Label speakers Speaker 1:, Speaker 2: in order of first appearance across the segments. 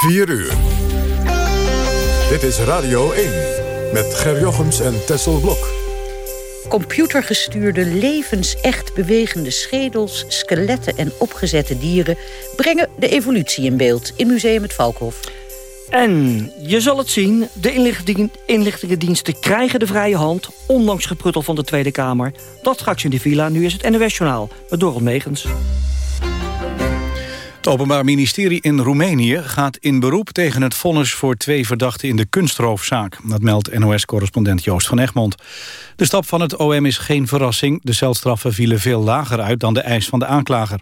Speaker 1: 4 uur. Dit is Radio 1 met Ger Jochems en Tessel Blok.
Speaker 2: Computergestuurde, levensecht bewegende schedels, skeletten en opgezette dieren... brengen de evolutie in beeld in Museum het Valkhof.
Speaker 3: En je zal het zien, de inlichtingendiensten krijgen de vrije hand... ondanks gepruttel van de Tweede Kamer. Dat straks in de villa, nu is het NOS-journaal met Dorot Megens.
Speaker 4: Het Openbaar Ministerie in Roemenië gaat in beroep tegen het vonnis voor twee verdachten in de kunstroofzaak. Dat meldt NOS-correspondent Joost van Egmond. De stap van het OM is geen verrassing. De celstraffen vielen veel lager uit dan de eis van de aanklager.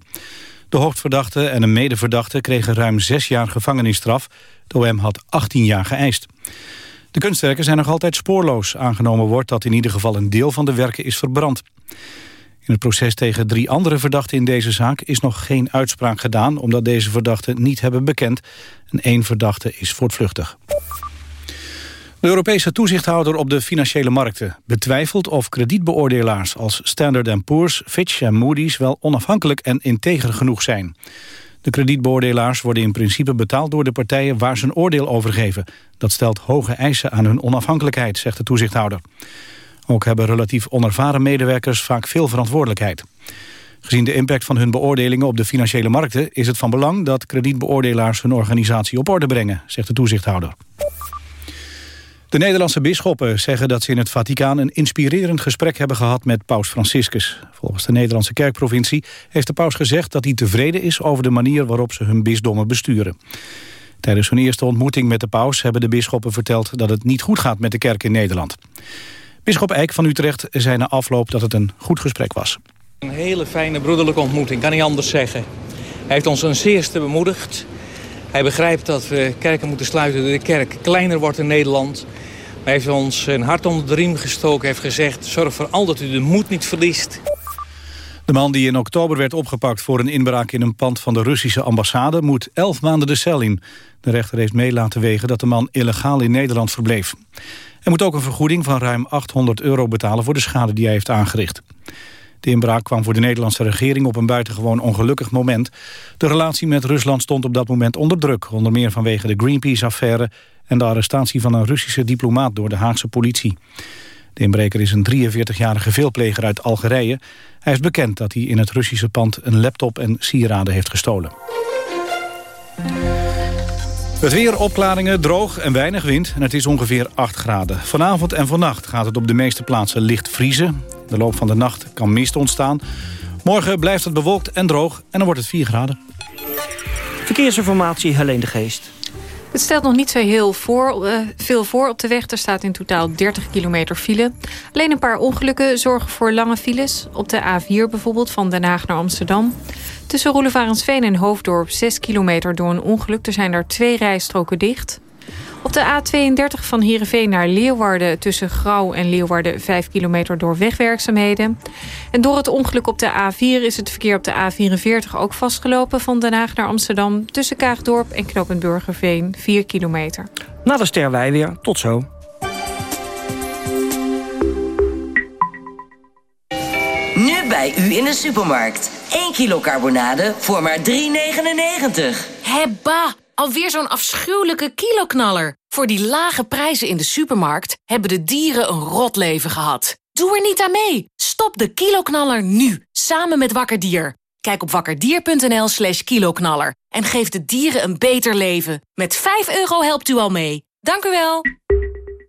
Speaker 4: De hoofdverdachte en een medeverdachte kregen ruim zes jaar gevangenisstraf. De OM had 18 jaar geëist. De kunstwerken zijn nog altijd spoorloos. Aangenomen wordt dat in ieder geval een deel van de werken is verbrand. In het proces tegen drie andere verdachten in deze zaak is nog geen uitspraak gedaan... omdat deze verdachten niet hebben bekend. En één verdachte is voortvluchtig. De Europese toezichthouder op de financiële markten betwijfelt of kredietbeoordelaars als Standard Poor's, Fitch en Moody's wel onafhankelijk en integer genoeg zijn. De kredietbeoordelaars worden in principe betaald door de partijen waar ze een oordeel over geven. Dat stelt hoge eisen aan hun onafhankelijkheid, zegt de toezichthouder. Ook hebben relatief onervaren medewerkers vaak veel verantwoordelijkheid. Gezien de impact van hun beoordelingen op de financiële markten... is het van belang dat kredietbeoordelaars hun organisatie op orde brengen, zegt de toezichthouder. De Nederlandse bisschoppen zeggen dat ze in het Vaticaan... een inspirerend gesprek hebben gehad met paus Franciscus. Volgens de Nederlandse kerkprovincie heeft de paus gezegd... dat hij tevreden is over de manier waarop ze hun bisdommen besturen. Tijdens hun eerste ontmoeting met de paus hebben de bisschoppen verteld... dat het niet goed gaat met de kerk in Nederland. Bisschop Eijk van Utrecht zei na afloop dat het een goed gesprek was.
Speaker 5: Een hele fijne broederlijke ontmoeting, kan niet anders zeggen. Hij heeft ons een zeerste bemoedigd. Hij begrijpt dat we kerken moeten sluiten, dat de kerk kleiner wordt in Nederland. Hij heeft ons een hart onder de riem gestoken, heeft gezegd... zorg vooral dat u de moed niet verliest.
Speaker 4: De man die in oktober werd opgepakt voor een inbraak in een pand van de Russische ambassade moet elf maanden de cel in. De rechter heeft mee laten wegen dat de man illegaal in Nederland verbleef. Hij moet ook een vergoeding van ruim 800 euro betalen voor de schade die hij heeft aangericht. De inbraak kwam voor de Nederlandse regering op een buitengewoon ongelukkig moment. De relatie met Rusland stond op dat moment onder druk, onder meer vanwege de Greenpeace-affaire en de arrestatie van een Russische diplomaat door de Haagse politie. De inbreker is een 43-jarige veelpleger uit Algerije. Hij is bekend dat hij in het Russische pand een laptop en sieraden heeft gestolen. Het weer, opklaringen, droog en weinig wind. En het is ongeveer 8 graden. Vanavond en vannacht gaat het op de meeste plaatsen licht vriezen. De loop van de nacht kan mist ontstaan. Morgen blijft het bewolkt en droog en dan wordt het 4 graden.
Speaker 3: Verkeersinformatie, Helene de Geest.
Speaker 6: Het stelt nog niet zo heel voor, uh, veel voor op de weg. Er staat in totaal 30 kilometer file. Alleen een paar ongelukken zorgen voor lange files. Op de A4 bijvoorbeeld, van Den Haag naar Amsterdam. Tussen Roelevarensveen en Hoofddorp 6 kilometer door een ongeluk. Er zijn daar twee rijstroken dicht. Op de A32 van Heerenveen naar Leeuwarden... tussen Grauw en Leeuwarden 5 kilometer door wegwerkzaamheden. En door het ongeluk op de A4 is het verkeer op de A44 ook vastgelopen... van Den Haag naar Amsterdam tussen Kaagdorp en Knopend Burgerveen 4 kilometer.
Speaker 3: Na de ster weer. Tot zo.
Speaker 7: Nu bij u in de supermarkt. 1 kilo carbonade voor maar 3,99.
Speaker 8: Hebba! Alweer zo'n afschuwelijke kiloknaller. Voor die lage prijzen in de supermarkt hebben de dieren een rot leven gehad. Doe er niet aan mee. Stop de kiloknaller nu, samen met Wakkerdier. Kijk op wakkerdier.nl slash kiloknaller en geef de dieren een beter leven. Met 5 euro helpt u al mee. Dank u wel.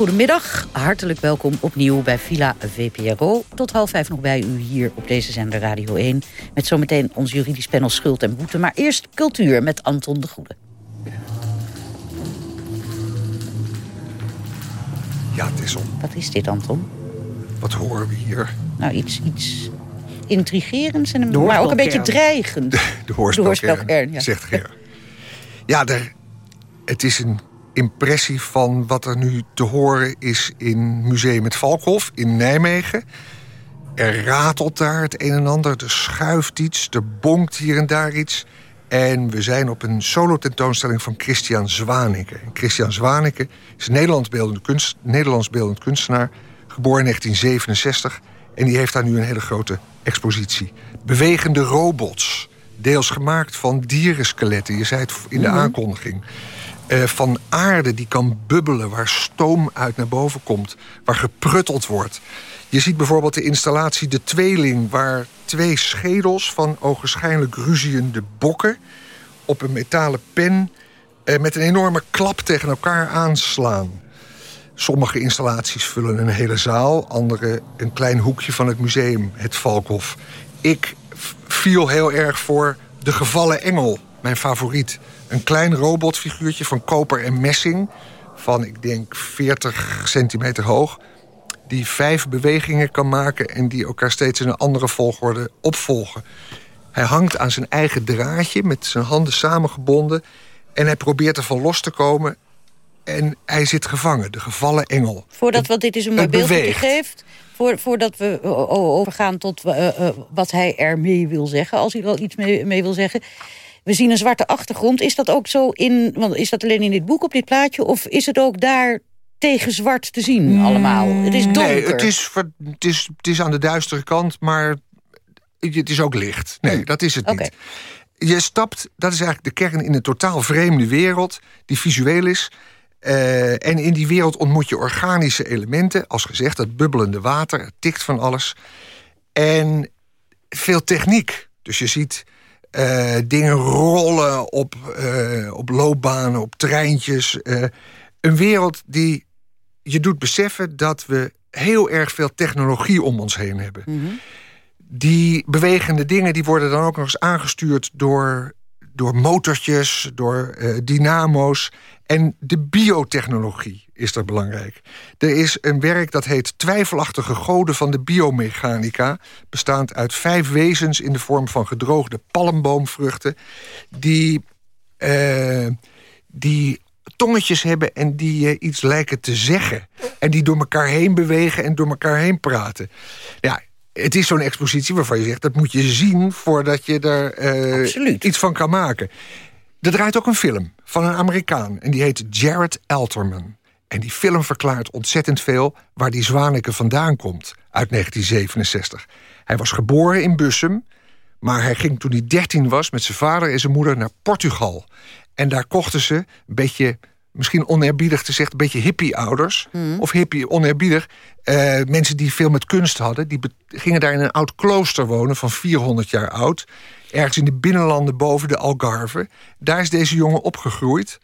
Speaker 2: Goedemiddag, hartelijk welkom opnieuw bij Villa VPRO. Tot half vijf nog bij u hier op deze zender Radio 1. Met zometeen ons juridisch panel Schuld en Boete. Maar eerst cultuur met Anton de Goede.
Speaker 9: Ja, het is om.
Speaker 2: Wat is dit, Anton?
Speaker 9: Wat horen we hier?
Speaker 2: Nou, iets, iets intrigerends, en, maar ook een beetje dreigend.
Speaker 9: De, de hoorspelkern, ja. zegt Ger. Ja, er, het is een impressie van wat er nu te horen is in Museum het Valkhof in Nijmegen. Er ratelt daar het een en ander, er schuift iets, er bonkt hier en daar iets. En we zijn op een solo-tentoonstelling van Christian Zwaneke. Christian Zwaneke is een Nederlands beeldend, kunst, Nederlands beeldend kunstenaar... geboren in 1967 en die heeft daar nu een hele grote expositie. Bewegende robots, deels gemaakt van dierenskeletten. Je zei het in de
Speaker 10: Mhm.
Speaker 9: aankondiging. Eh, van aarde die kan bubbelen, waar stoom uit naar boven komt... waar geprutteld wordt. Je ziet bijvoorbeeld de installatie De Tweeling... waar twee schedels van ogenschijnlijk ruziende bokken... op een metalen pen eh, met een enorme klap tegen elkaar aanslaan. Sommige installaties vullen een hele zaal, andere een klein hoekje van het museum, het Valkhof. Ik viel heel erg voor De Gevallen Engel, mijn favoriet. Een klein robotfiguurtje van koper en messing, van ik denk 40 centimeter hoog, die vijf bewegingen kan maken en die elkaar steeds in een andere volgorde opvolgen. Hij hangt aan zijn eigen draadje met zijn handen samengebonden en hij probeert ervan los te komen en hij zit gevangen, de gevallen engel.
Speaker 2: Voordat, want dit is een mooi beeld dat je
Speaker 9: beweegt.
Speaker 2: geeft... Voor, voordat we eh, o- overgaan tot eh, eh, wat hij ermee wil zeggen... als hij er al iets mee, mee wil zeggen... We zien een zwarte achtergrond. Is dat ook zo in... Want is dat alleen in dit boek op dit plaatje... of is het ook daar tegen zwart te zien allemaal? Het is donker.
Speaker 9: Nee, het is, het, is, het is aan de duistere kant, maar het is ook licht. Nee, dat is het niet. Je stapt, dat is eigenlijk de kern in een totaal vreemde wereld... die visueel is. Eh, en in die wereld ontmoet je organische elementen. Als gezegd, dat bubbelende water, het tikt van alles. En veel techniek. Dus je ziet eh, dingen rollen op, eh, op loopbanen, op treintjes. eh, een wereld die je doet beseffen dat we heel erg veel technologie om ons heen hebben. Die bewegende dingen die worden dan ook nog eens aangestuurd door, door motortjes, door dynamo's. En de biotechnologie is er belangrijk. Er is een werk dat heet Twijfelachtige Goden van de Biomechanica. Bestaand uit vijf wezens in de vorm van gedroogde palmboomvruchten. Die, eh, die tongetjes hebben en die iets lijken te zeggen. En die door elkaar heen bewegen en door elkaar heen praten. Ja, het is zo'n expositie waarvan je zegt... dat moet je zien voordat je er eh, iets van kan maken. Er draait ook een film van een Amerikaan. En die heet Jared Alterman. En die film verklaart ontzettend veel... waar die Zwaneke vandaan komt uit 1967. Hij was geboren in Bussum... maar hij ging toen hij 13 was met zijn vader en zijn moeder naar Portugal. En daar kochten ze een beetje misschien oneerbiedig te zeggen, een beetje hippie-ouders. Of hippie, oneerbiedig. eh, mensen die veel met kunst hadden. Die gingen daar in een oud klooster wonen van 400 jaar oud. Ergens in de binnenlanden boven de Algarve. Daar is deze jongen opgegroeid.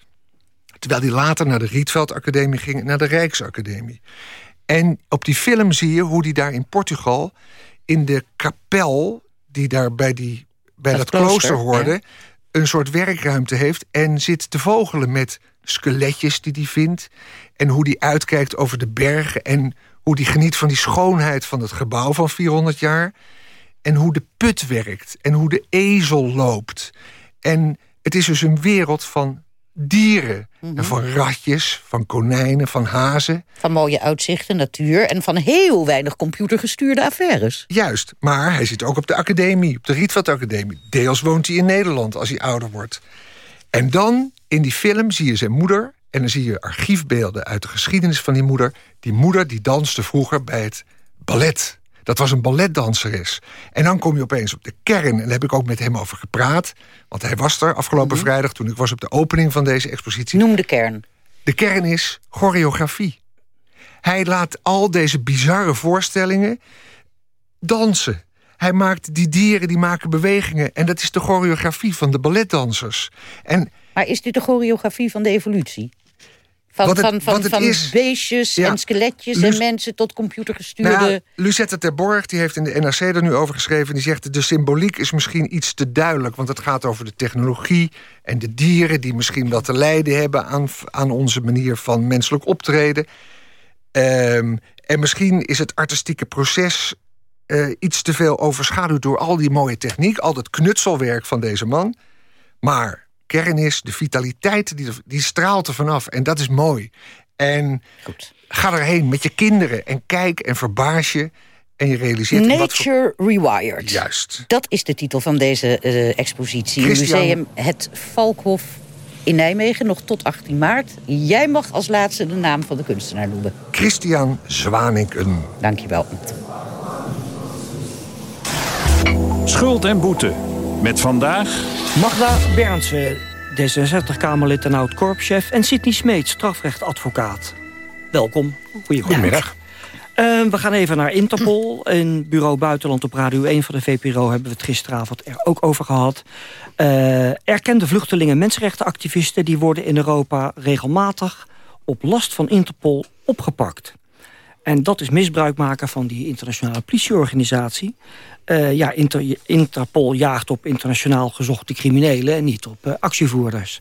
Speaker 9: Terwijl hij later naar de Rietveld Academie ging... naar de Rijksacademie. En op die film zie je hoe hij daar in Portugal... in de kapel die daar bij, die, bij
Speaker 2: Dat
Speaker 9: dat, klooster,
Speaker 2: klooster,
Speaker 9: hoorde... een soort werkruimte heeft en zit te vogelen met skeletjes die hij vindt... en hoe die uitkijkt over de bergen... en hoe die geniet van die schoonheid van het gebouw van 400 jaar... en hoe de put werkt en hoe de ezel loopt. En het is dus een wereld van dieren. En van ratjes, van konijnen, van hazen.
Speaker 2: Van mooie uitzichten, natuur en van heel weinig computergestuurde affaires.
Speaker 9: Juist, maar hij zit ook op de academie, op de Rietveld Academie. Deels woont hij in Nederland als hij ouder wordt. En dan, in die film, zie je zijn moeder... en dan zie je archiefbeelden uit de geschiedenis van die moeder. Die moeder die danste vroeger bij het ballet. Dat was een balletdanseres. En dan kom je opeens op de kern. En daar heb ik ook met hem over gepraat. Want hij was er afgelopen vrijdag toen ik was op de opening van deze expositie.
Speaker 2: Noem de kern.
Speaker 9: De kern is choreografie. Hij laat al deze bizarre voorstellingen dansen. Hij maakt die dieren, die maken bewegingen. En dat is de choreografie van de balletdansers. En
Speaker 2: Maar is dit de choreografie van de evolutie? Van,
Speaker 9: het-
Speaker 2: van, van,
Speaker 9: is-
Speaker 2: beestjes
Speaker 9: Ja.
Speaker 2: en skeletjes en mensen tot computergestuurde...
Speaker 9: Nou ja, Lucette Terborg die heeft in de NRC er nu over geschreven... die zegt de symboliek is misschien iets te duidelijk... want het gaat over de technologie en de dieren... die misschien wat te lijden hebben aan, aan onze manier van menselijk optreden. Ehm, en misschien is het artistieke proces eh, iets te veel overschaduwd... door al die mooie techniek, al dat knutselwerk van deze man. Maar kern is, de vitaliteit, die, die straalt er vanaf. En dat is mooi. En Goed. ga erheen met je kinderen en kijk en verbaas je. En je realiseert...
Speaker 2: Nature voor... Rewired.
Speaker 9: Juist.
Speaker 2: Dat is de titel van deze uh, expositie. Christian... Museum Het Valkhof in Nijmegen, nog tot 18 maart. Jij mag als laatste de naam van de kunstenaar noemen.
Speaker 9: Christian Zwaninken.
Speaker 2: Dankjewel.
Speaker 10: Schuld en boete. Met vandaag...
Speaker 3: Magda Bernsen, D66-Kamerlid en oud-korpschef... en Sidney Smeet, strafrechtadvocaat. Welkom.
Speaker 11: Goedemiddag.
Speaker 3: Uh, we gaan even naar Interpol. In Bureau Buitenland op Radio 1 van de VPRO... hebben we het gisteravond er ook over gehad. Uh, erkende vluchtelingen mensenrechtenactivisten... die worden in Europa regelmatig op last van Interpol opgepakt. En dat is misbruik maken van die internationale politieorganisatie. Uh, ja, Inter Interpol jaagt op internationaal gezochte criminelen... en niet op uh, actievoerders.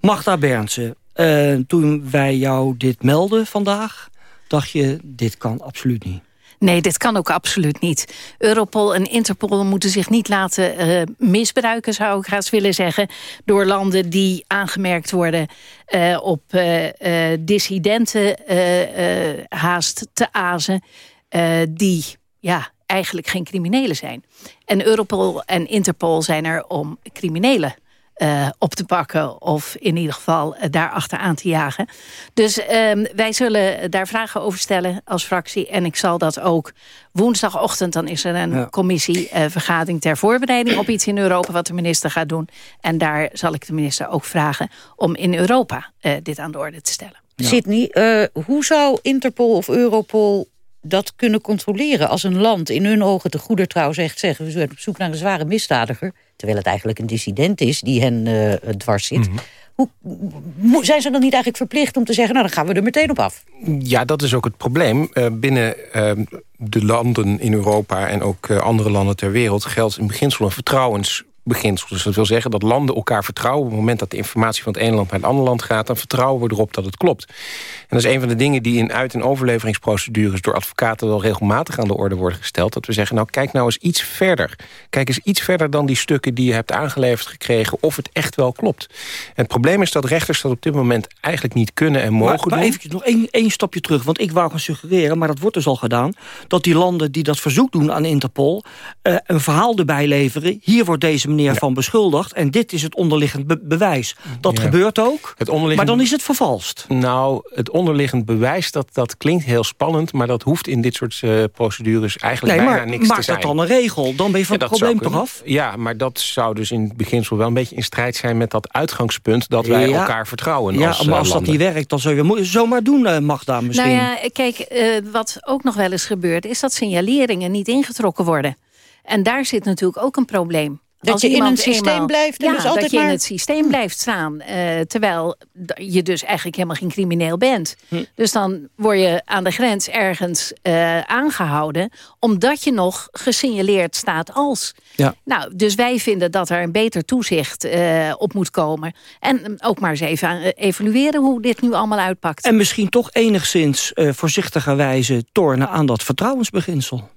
Speaker 3: Magda Bernsen, uh, toen wij jou dit melden vandaag... dacht je, dit kan absoluut niet.
Speaker 12: Nee, dit kan ook absoluut niet. Europol en Interpol moeten zich niet laten uh, misbruiken, zou ik haast willen zeggen... door landen die aangemerkt worden uh, op uh, dissidenten haast te azen... die ja, eigenlijk geen criminelen zijn. En Europol en Interpol zijn er om criminelen uh, op te pakken... of in ieder geval uh, daar achteraan te jagen. Dus uh, wij zullen daar vragen over stellen als fractie. En ik zal dat ook woensdagochtend... dan is er een ja. commissievergadering ter voorbereiding... op iets in Europa wat de minister gaat doen. En daar zal ik de minister ook vragen... om in Europa uh, dit aan de orde te stellen.
Speaker 2: Ja. Sydney, hoe zou Interpol of Europol dat kunnen controleren als een land in hun ogen te goeder trouw zegt... zeggen we zijn op zoek naar een zware misdadiger... terwijl het eigenlijk een dissident is die hen uh, dwars zit... Mm -hmm. Hoe, zijn ze dan niet eigenlijk verplicht om te zeggen... nou, dan gaan we er meteen op af?
Speaker 11: Ja, dat is ook het probleem. Uh, binnen uh, de landen in Europa en ook andere landen ter wereld... geldt in beginsel een vertrouwens beginsel. Dus dat wil zeggen dat landen elkaar vertrouwen. Op het moment dat de informatie van het ene land naar het andere land gaat... dan vertrouwen we erop dat het klopt. En dat is een van de dingen die in uit- en overleveringsprocedures... door advocaten wel regelmatig aan de orde worden gesteld. Dat we zeggen, nou kijk nou eens iets verder. Kijk eens iets verder dan die stukken die je hebt aangeleverd gekregen... of het echt wel klopt. En het probleem is dat rechters dat op dit moment eigenlijk niet kunnen en mogen
Speaker 3: maar, maar
Speaker 11: doen.
Speaker 3: even nog één, één stapje terug, want ik wou gaan suggereren... maar dat wordt dus al gedaan, dat die landen die dat verzoek doen aan Interpol... Uh, een verhaal erbij leveren. Hier wordt deze meneer ja. van beschuldigd. En dit is het onderliggend be bewijs. Dat ja. gebeurt ook, het onderliggend... maar dan is het vervalst.
Speaker 11: Nou, het onderliggend bewijs, dat, dat klinkt heel spannend... maar dat hoeft in dit soort uh, procedures eigenlijk
Speaker 3: nee,
Speaker 11: bijna
Speaker 3: maar
Speaker 11: niks
Speaker 3: maak
Speaker 11: te zijn.
Speaker 3: dat dan een regel, dan ben je van
Speaker 11: ja,
Speaker 3: het probleem toch af?
Speaker 11: Ja, maar dat zou dus in het beginsel wel een beetje in strijd zijn... met dat uitgangspunt dat wij
Speaker 3: ja.
Speaker 11: elkaar vertrouwen
Speaker 3: Ja,
Speaker 11: als,
Speaker 3: maar als
Speaker 11: uh,
Speaker 3: dat niet werkt, dan zou je zomaar doen, uh, Magda, misschien.
Speaker 12: Nou ja, kijk, uh, wat ook nog wel eens gebeurt... is dat signaleringen niet ingetrokken worden. En daar zit natuurlijk ook een probleem.
Speaker 2: Dat je in een systeem
Speaker 12: eenmaal,
Speaker 2: blijft en
Speaker 12: ja,
Speaker 2: dus altijd
Speaker 12: dat je
Speaker 2: maar...
Speaker 12: in het systeem blijft staan. Uh, terwijl je dus eigenlijk helemaal geen crimineel bent. Hm. Dus dan word je aan de grens ergens uh, aangehouden... omdat je nog gesignaleerd staat als.
Speaker 3: Ja.
Speaker 12: Nou, dus wij vinden dat er een beter toezicht uh, op moet komen. En ook maar eens even evalueren hoe dit nu allemaal uitpakt.
Speaker 3: En misschien toch enigszins voorzichtigerwijze tornen aan dat vertrouwensbeginsel.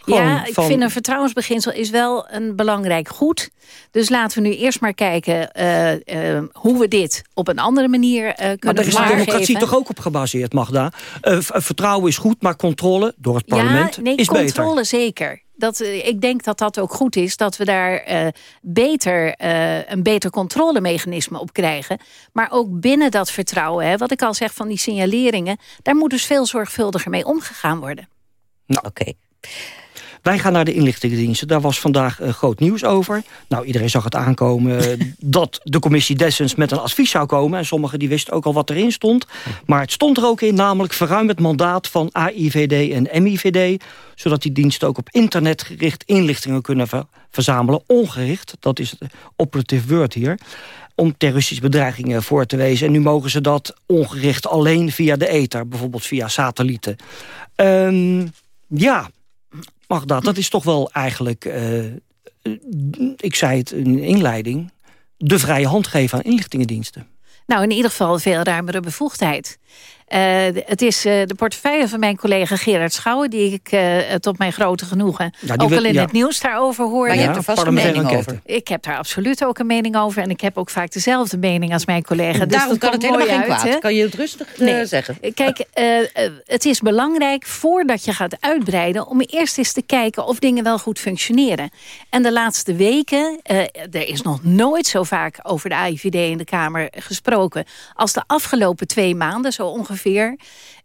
Speaker 12: Gewoon ja, ik van... vind een vertrouwensbeginsel is wel een belangrijk goed. Dus laten we nu eerst maar kijken uh, uh, hoe we dit op een andere manier uh, kunnen
Speaker 3: Maar daar is de democratie toch ook op gebaseerd, Magda? vertrouwen is goed, maar controle door het parlement
Speaker 12: ja, nee,
Speaker 3: is
Speaker 12: controle
Speaker 3: beter.
Speaker 12: controle zeker. Dat, ik denk dat dat ook goed is, dat we daar uh, beter, uh, een beter controlemechanisme op krijgen. Maar ook binnen dat vertrouwen, hè, wat ik al zeg van die signaleringen... daar moet dus veel zorgvuldiger mee omgegaan worden.
Speaker 2: Nou, oké. Okay.
Speaker 3: Wij gaan naar de inlichtingendiensten. Daar was vandaag uh, groot nieuws over. Nou, iedereen zag het aankomen dat de commissie Dessens met een advies zou komen. En sommigen die wisten ook al wat erin stond. Maar het stond er ook in, namelijk verruim het mandaat van AIVD en MIVD. Zodat die diensten ook op internet gericht inlichtingen kunnen ver verzamelen. Ongericht, dat is het operative word hier om terroristische bedreigingen voor te wezen. En nu mogen ze dat ongericht alleen via de ether, bijvoorbeeld via satellieten. Um, ja, mag dat. Dat is toch wel eigenlijk, uh, ik zei het in inleiding... de vrije hand geven aan inlichtingendiensten.
Speaker 12: Nou, in ieder geval veel ruimere bevoegdheid. Uh, het is uh, de portefeuille van mijn collega Gerard Schouwen... die ik uh, tot mijn grote genoegen ja, ook al in ja. het nieuws daarover hoorde.
Speaker 2: Maar je hebt er vast een mening over.
Speaker 12: Ik heb daar absoluut ook een mening over. En ik heb ook vaak dezelfde mening als mijn collega. Dus
Speaker 2: daarom kan het helemaal geen kwaad. Kan je het rustig nee. zeggen.
Speaker 12: Kijk, het is belangrijk voordat je gaat uitbreiden... om eerst eens te kijken of dingen wel goed functioneren. En de laatste weken, er is nog nooit zo vaak over de AIVD in de Kamer gesproken... als de afgelopen twee maanden, zo ongeveer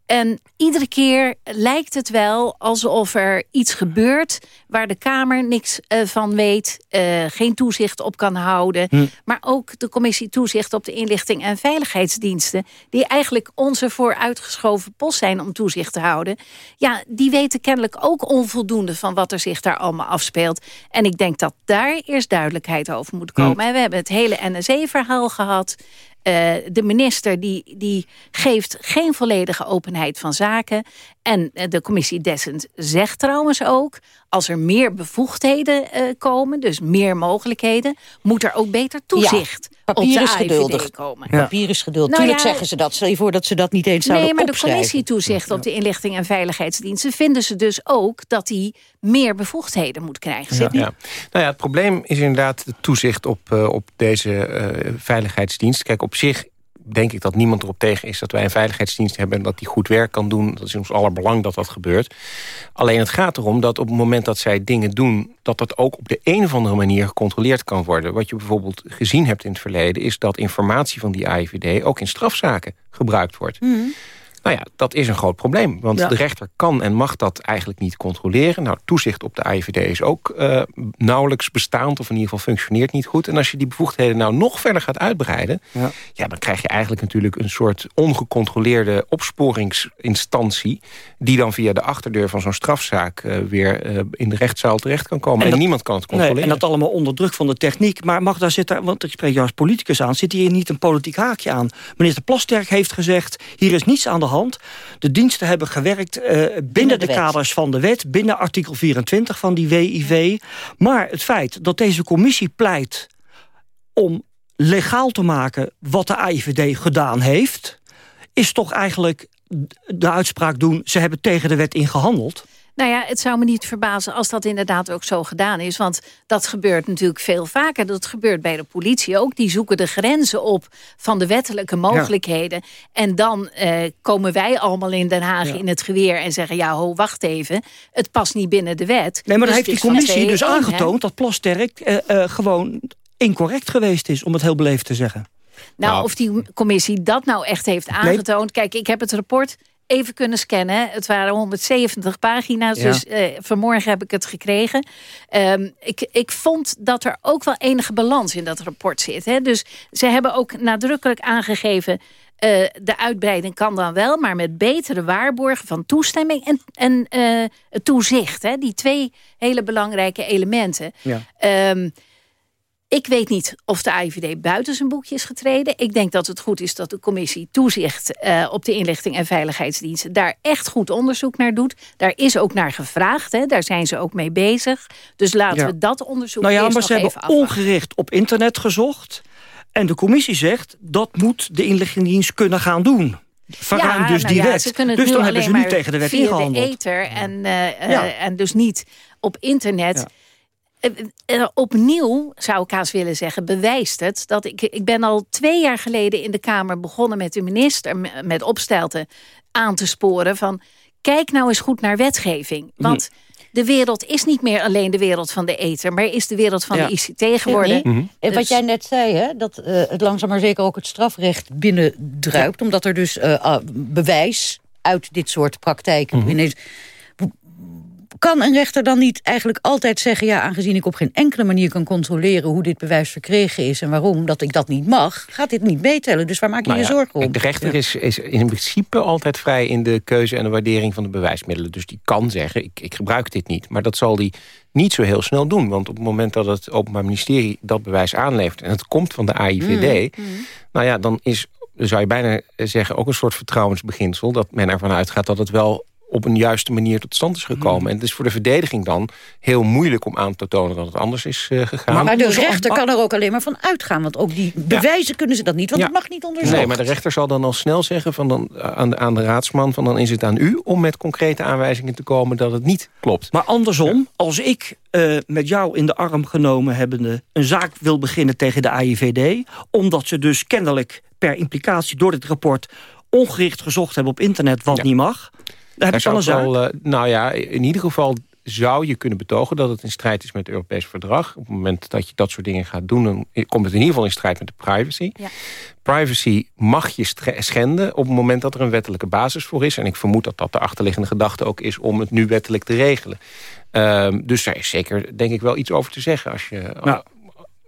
Speaker 12: en iedere keer lijkt het wel alsof er iets gebeurt... waar de Kamer niks uh, van weet, uh, geen toezicht op kan houden. Hm. Maar ook de commissie toezicht op de inlichting en veiligheidsdiensten... die eigenlijk onze vooruitgeschoven post zijn om toezicht te houden... ja, die weten kennelijk ook onvoldoende van wat er zich daar allemaal afspeelt. En ik denk dat daar eerst duidelijkheid over moet komen. Hm. We hebben het hele NSE-verhaal gehad... Uh, de minister die, die geeft geen volledige openheid van zaken. En uh, de commissie Dessens zegt trouwens ook... als er meer bevoegdheden uh, komen, dus meer mogelijkheden... moet er ook beter toezicht
Speaker 2: ja, papier is geduldig.
Speaker 12: komen.
Speaker 2: Ja. Papier is geduldig. Nou, Tuurlijk ja, zeggen ze dat. Stel je voor dat ze dat niet eens zouden
Speaker 12: Nee, maar
Speaker 2: opschrijven.
Speaker 12: de commissie toezicht op de inlichting en veiligheidsdiensten... vinden ze dus ook dat die meer bevoegdheden moet krijgen. Zit
Speaker 11: ja, ja. Nou ja, het probleem is inderdaad de toezicht op, uh, op deze uh, veiligheidsdienst. Kijk, op zich denk ik dat niemand erop tegen is dat wij een veiligheidsdienst hebben... en dat die goed werk kan doen. Dat is in ons aller belang dat dat gebeurt. Alleen het gaat erom dat op het moment dat zij dingen doen... dat dat ook op de een of andere manier gecontroleerd kan worden. Wat je bijvoorbeeld gezien hebt in het verleden... is dat informatie van die AIVD ook in strafzaken gebruikt wordt. Mm. Nou ja, dat is een groot probleem. Want ja. de rechter kan en mag dat eigenlijk niet controleren. Nou, toezicht op de AIVD is ook uh, nauwelijks bestaand... of in ieder geval functioneert niet goed. En als je die bevoegdheden nou nog verder gaat uitbreiden... Ja. ja dan krijg je eigenlijk natuurlijk een soort ongecontroleerde opsporingsinstantie... die dan via de achterdeur van zo'n strafzaak uh, weer uh, in de rechtszaal terecht kan komen. En, dat, niemand kan het controleren.
Speaker 3: Nee, en dat allemaal onder druk van de techniek. Maar mag daar zitten, want ik spreek jou als politicus aan... zit hier niet een politiek haakje aan? Minister Plasterk heeft gezegd, hier is niets aan de hand de diensten hebben gewerkt uh, binnen, binnen de, de kaders van de wet... binnen artikel 24 van die WIV. Maar het feit dat deze commissie pleit om legaal te maken... wat de AIVD gedaan heeft... is toch eigenlijk de uitspraak doen... ze hebben tegen de wet ingehandeld...
Speaker 12: Nou ja, het zou me niet verbazen als dat inderdaad ook zo gedaan is. Want dat gebeurt natuurlijk veel vaker. Dat gebeurt bij de politie ook. Die zoeken de grenzen op van de wettelijke mogelijkheden. Ja. En dan uh, komen wij allemaal in Den Haag ja. in het geweer en zeggen... ja, ho, wacht even, het past niet binnen de wet.
Speaker 3: Nee, maar dan dus heeft die commissie dus aangetoond... Hè? dat Plasterk uh, uh, gewoon incorrect geweest is, om het heel beleefd te zeggen.
Speaker 12: Nou, nou, of die commissie dat nou echt heeft aangetoond... Kijk, ik heb het rapport even kunnen scannen. Het waren 170 pagina's, ja. dus uh, vanmorgen heb ik het gekregen. Um, ik, ik vond dat er ook wel enige balans in dat rapport zit. Hè? Dus ze hebben ook nadrukkelijk aangegeven... Uh, de uitbreiding kan dan wel, maar met betere waarborgen van toestemming en, en uh, toezicht. Hè? Die twee hele belangrijke elementen. Ja. Um, ik weet niet of de AIVD buiten zijn boekje is getreden. Ik denk dat het goed is dat de commissie toezicht uh, op de inlichting en veiligheidsdiensten daar echt goed onderzoek naar doet. Daar is ook naar gevraagd. Hè. Daar zijn ze ook mee bezig. Dus laten ja. we dat onderzoek
Speaker 3: nou ja,
Speaker 12: eerst
Speaker 3: maar ze hebben
Speaker 12: afwachten.
Speaker 3: ongericht op internet gezocht. En de commissie zegt dat moet de inlichtingendienst kunnen gaan doen. Verruim
Speaker 12: ja,
Speaker 3: dus
Speaker 12: nou
Speaker 3: die
Speaker 12: ja,
Speaker 3: wet. Dus dan hebben ze nu tegen de wet
Speaker 12: via
Speaker 3: ingehandeld.
Speaker 12: de ether en, uh, uh, en dus niet op internet. Uh, opnieuw, zou ik haast willen zeggen, bewijst het... dat ik, ik ben al twee jaar geleden in de Kamer begonnen met de minister... met Opstelten aan te sporen van... kijk nou eens goed naar wetgeving. Want hm. de wereld is niet meer alleen de wereld van de ether... maar is de wereld van ja. de ICT geworden.
Speaker 2: Mm -hmm. En dus... wat jij net zei, hè, dat uh, het langzaam maar zeker ook het strafrecht binnendruipt... Ja. omdat er dus uh, bewijs uit dit soort praktijken... Mm -hmm. Kan een rechter dan niet eigenlijk altijd zeggen... ja, aangezien ik op geen enkele manier kan controleren... hoe dit bewijs verkregen is en waarom, dat ik dat niet mag... gaat dit niet meetellen, dus waar maak je
Speaker 11: nou
Speaker 2: je
Speaker 11: ja,
Speaker 2: zorgen om?
Speaker 11: De rechter is, is in principe altijd vrij in de keuze en de waardering van de bewijsmiddelen. Dus die kan zeggen, ik, ik gebruik dit niet. Maar dat zal die niet zo heel snel doen. Want op het moment dat het Openbaar Ministerie dat bewijs aanlevert... en het komt van de AIVD, mm, mm. nou ja, dan is, zou je bijna zeggen... ook een soort vertrouwensbeginsel... dat men ervan uitgaat dat het wel op een juiste manier tot stand is gekomen.
Speaker 3: Hmm.
Speaker 11: En het is voor de verdediging dan heel moeilijk om aan te tonen dat het anders is uh, gegaan.
Speaker 2: Maar de rechter kan er ook alleen maar van uitgaan. Want ook die bewijzen kunnen ze dat niet, want
Speaker 11: Ja.
Speaker 2: het mag niet onderzocht.
Speaker 11: Nee, maar de rechter zal dan al snel zeggen van dan, aan, de, aan de raadsman... van dan is het aan u om met concrete aanwijzingen te komen dat het niet klopt.
Speaker 3: Maar andersom, als ik eh, met jou in de arm genomen hebbende... een zaak wil beginnen tegen de AIVD... omdat ze dus kennelijk per implicatie door dit rapport... ongericht gezocht hebben op internet wat niet mag... dan heb
Speaker 11: Er
Speaker 3: een zaak.
Speaker 11: wel, eh, nou ja, in ieder geval zou je kunnen betogen dat het in strijd is met het Europees verdrag. Op het moment dat je dat soort dingen gaat doen... dan komt het in ieder geval in strijd met de privacy. Privacy mag je schenden op het moment dat er een wettelijke basis voor is. En ik vermoed dat dat de achterliggende gedachte ook is... om het nu wettelijk te regelen. Ehm, dus daar is zeker, denk ik, wel iets over te zeggen... als je,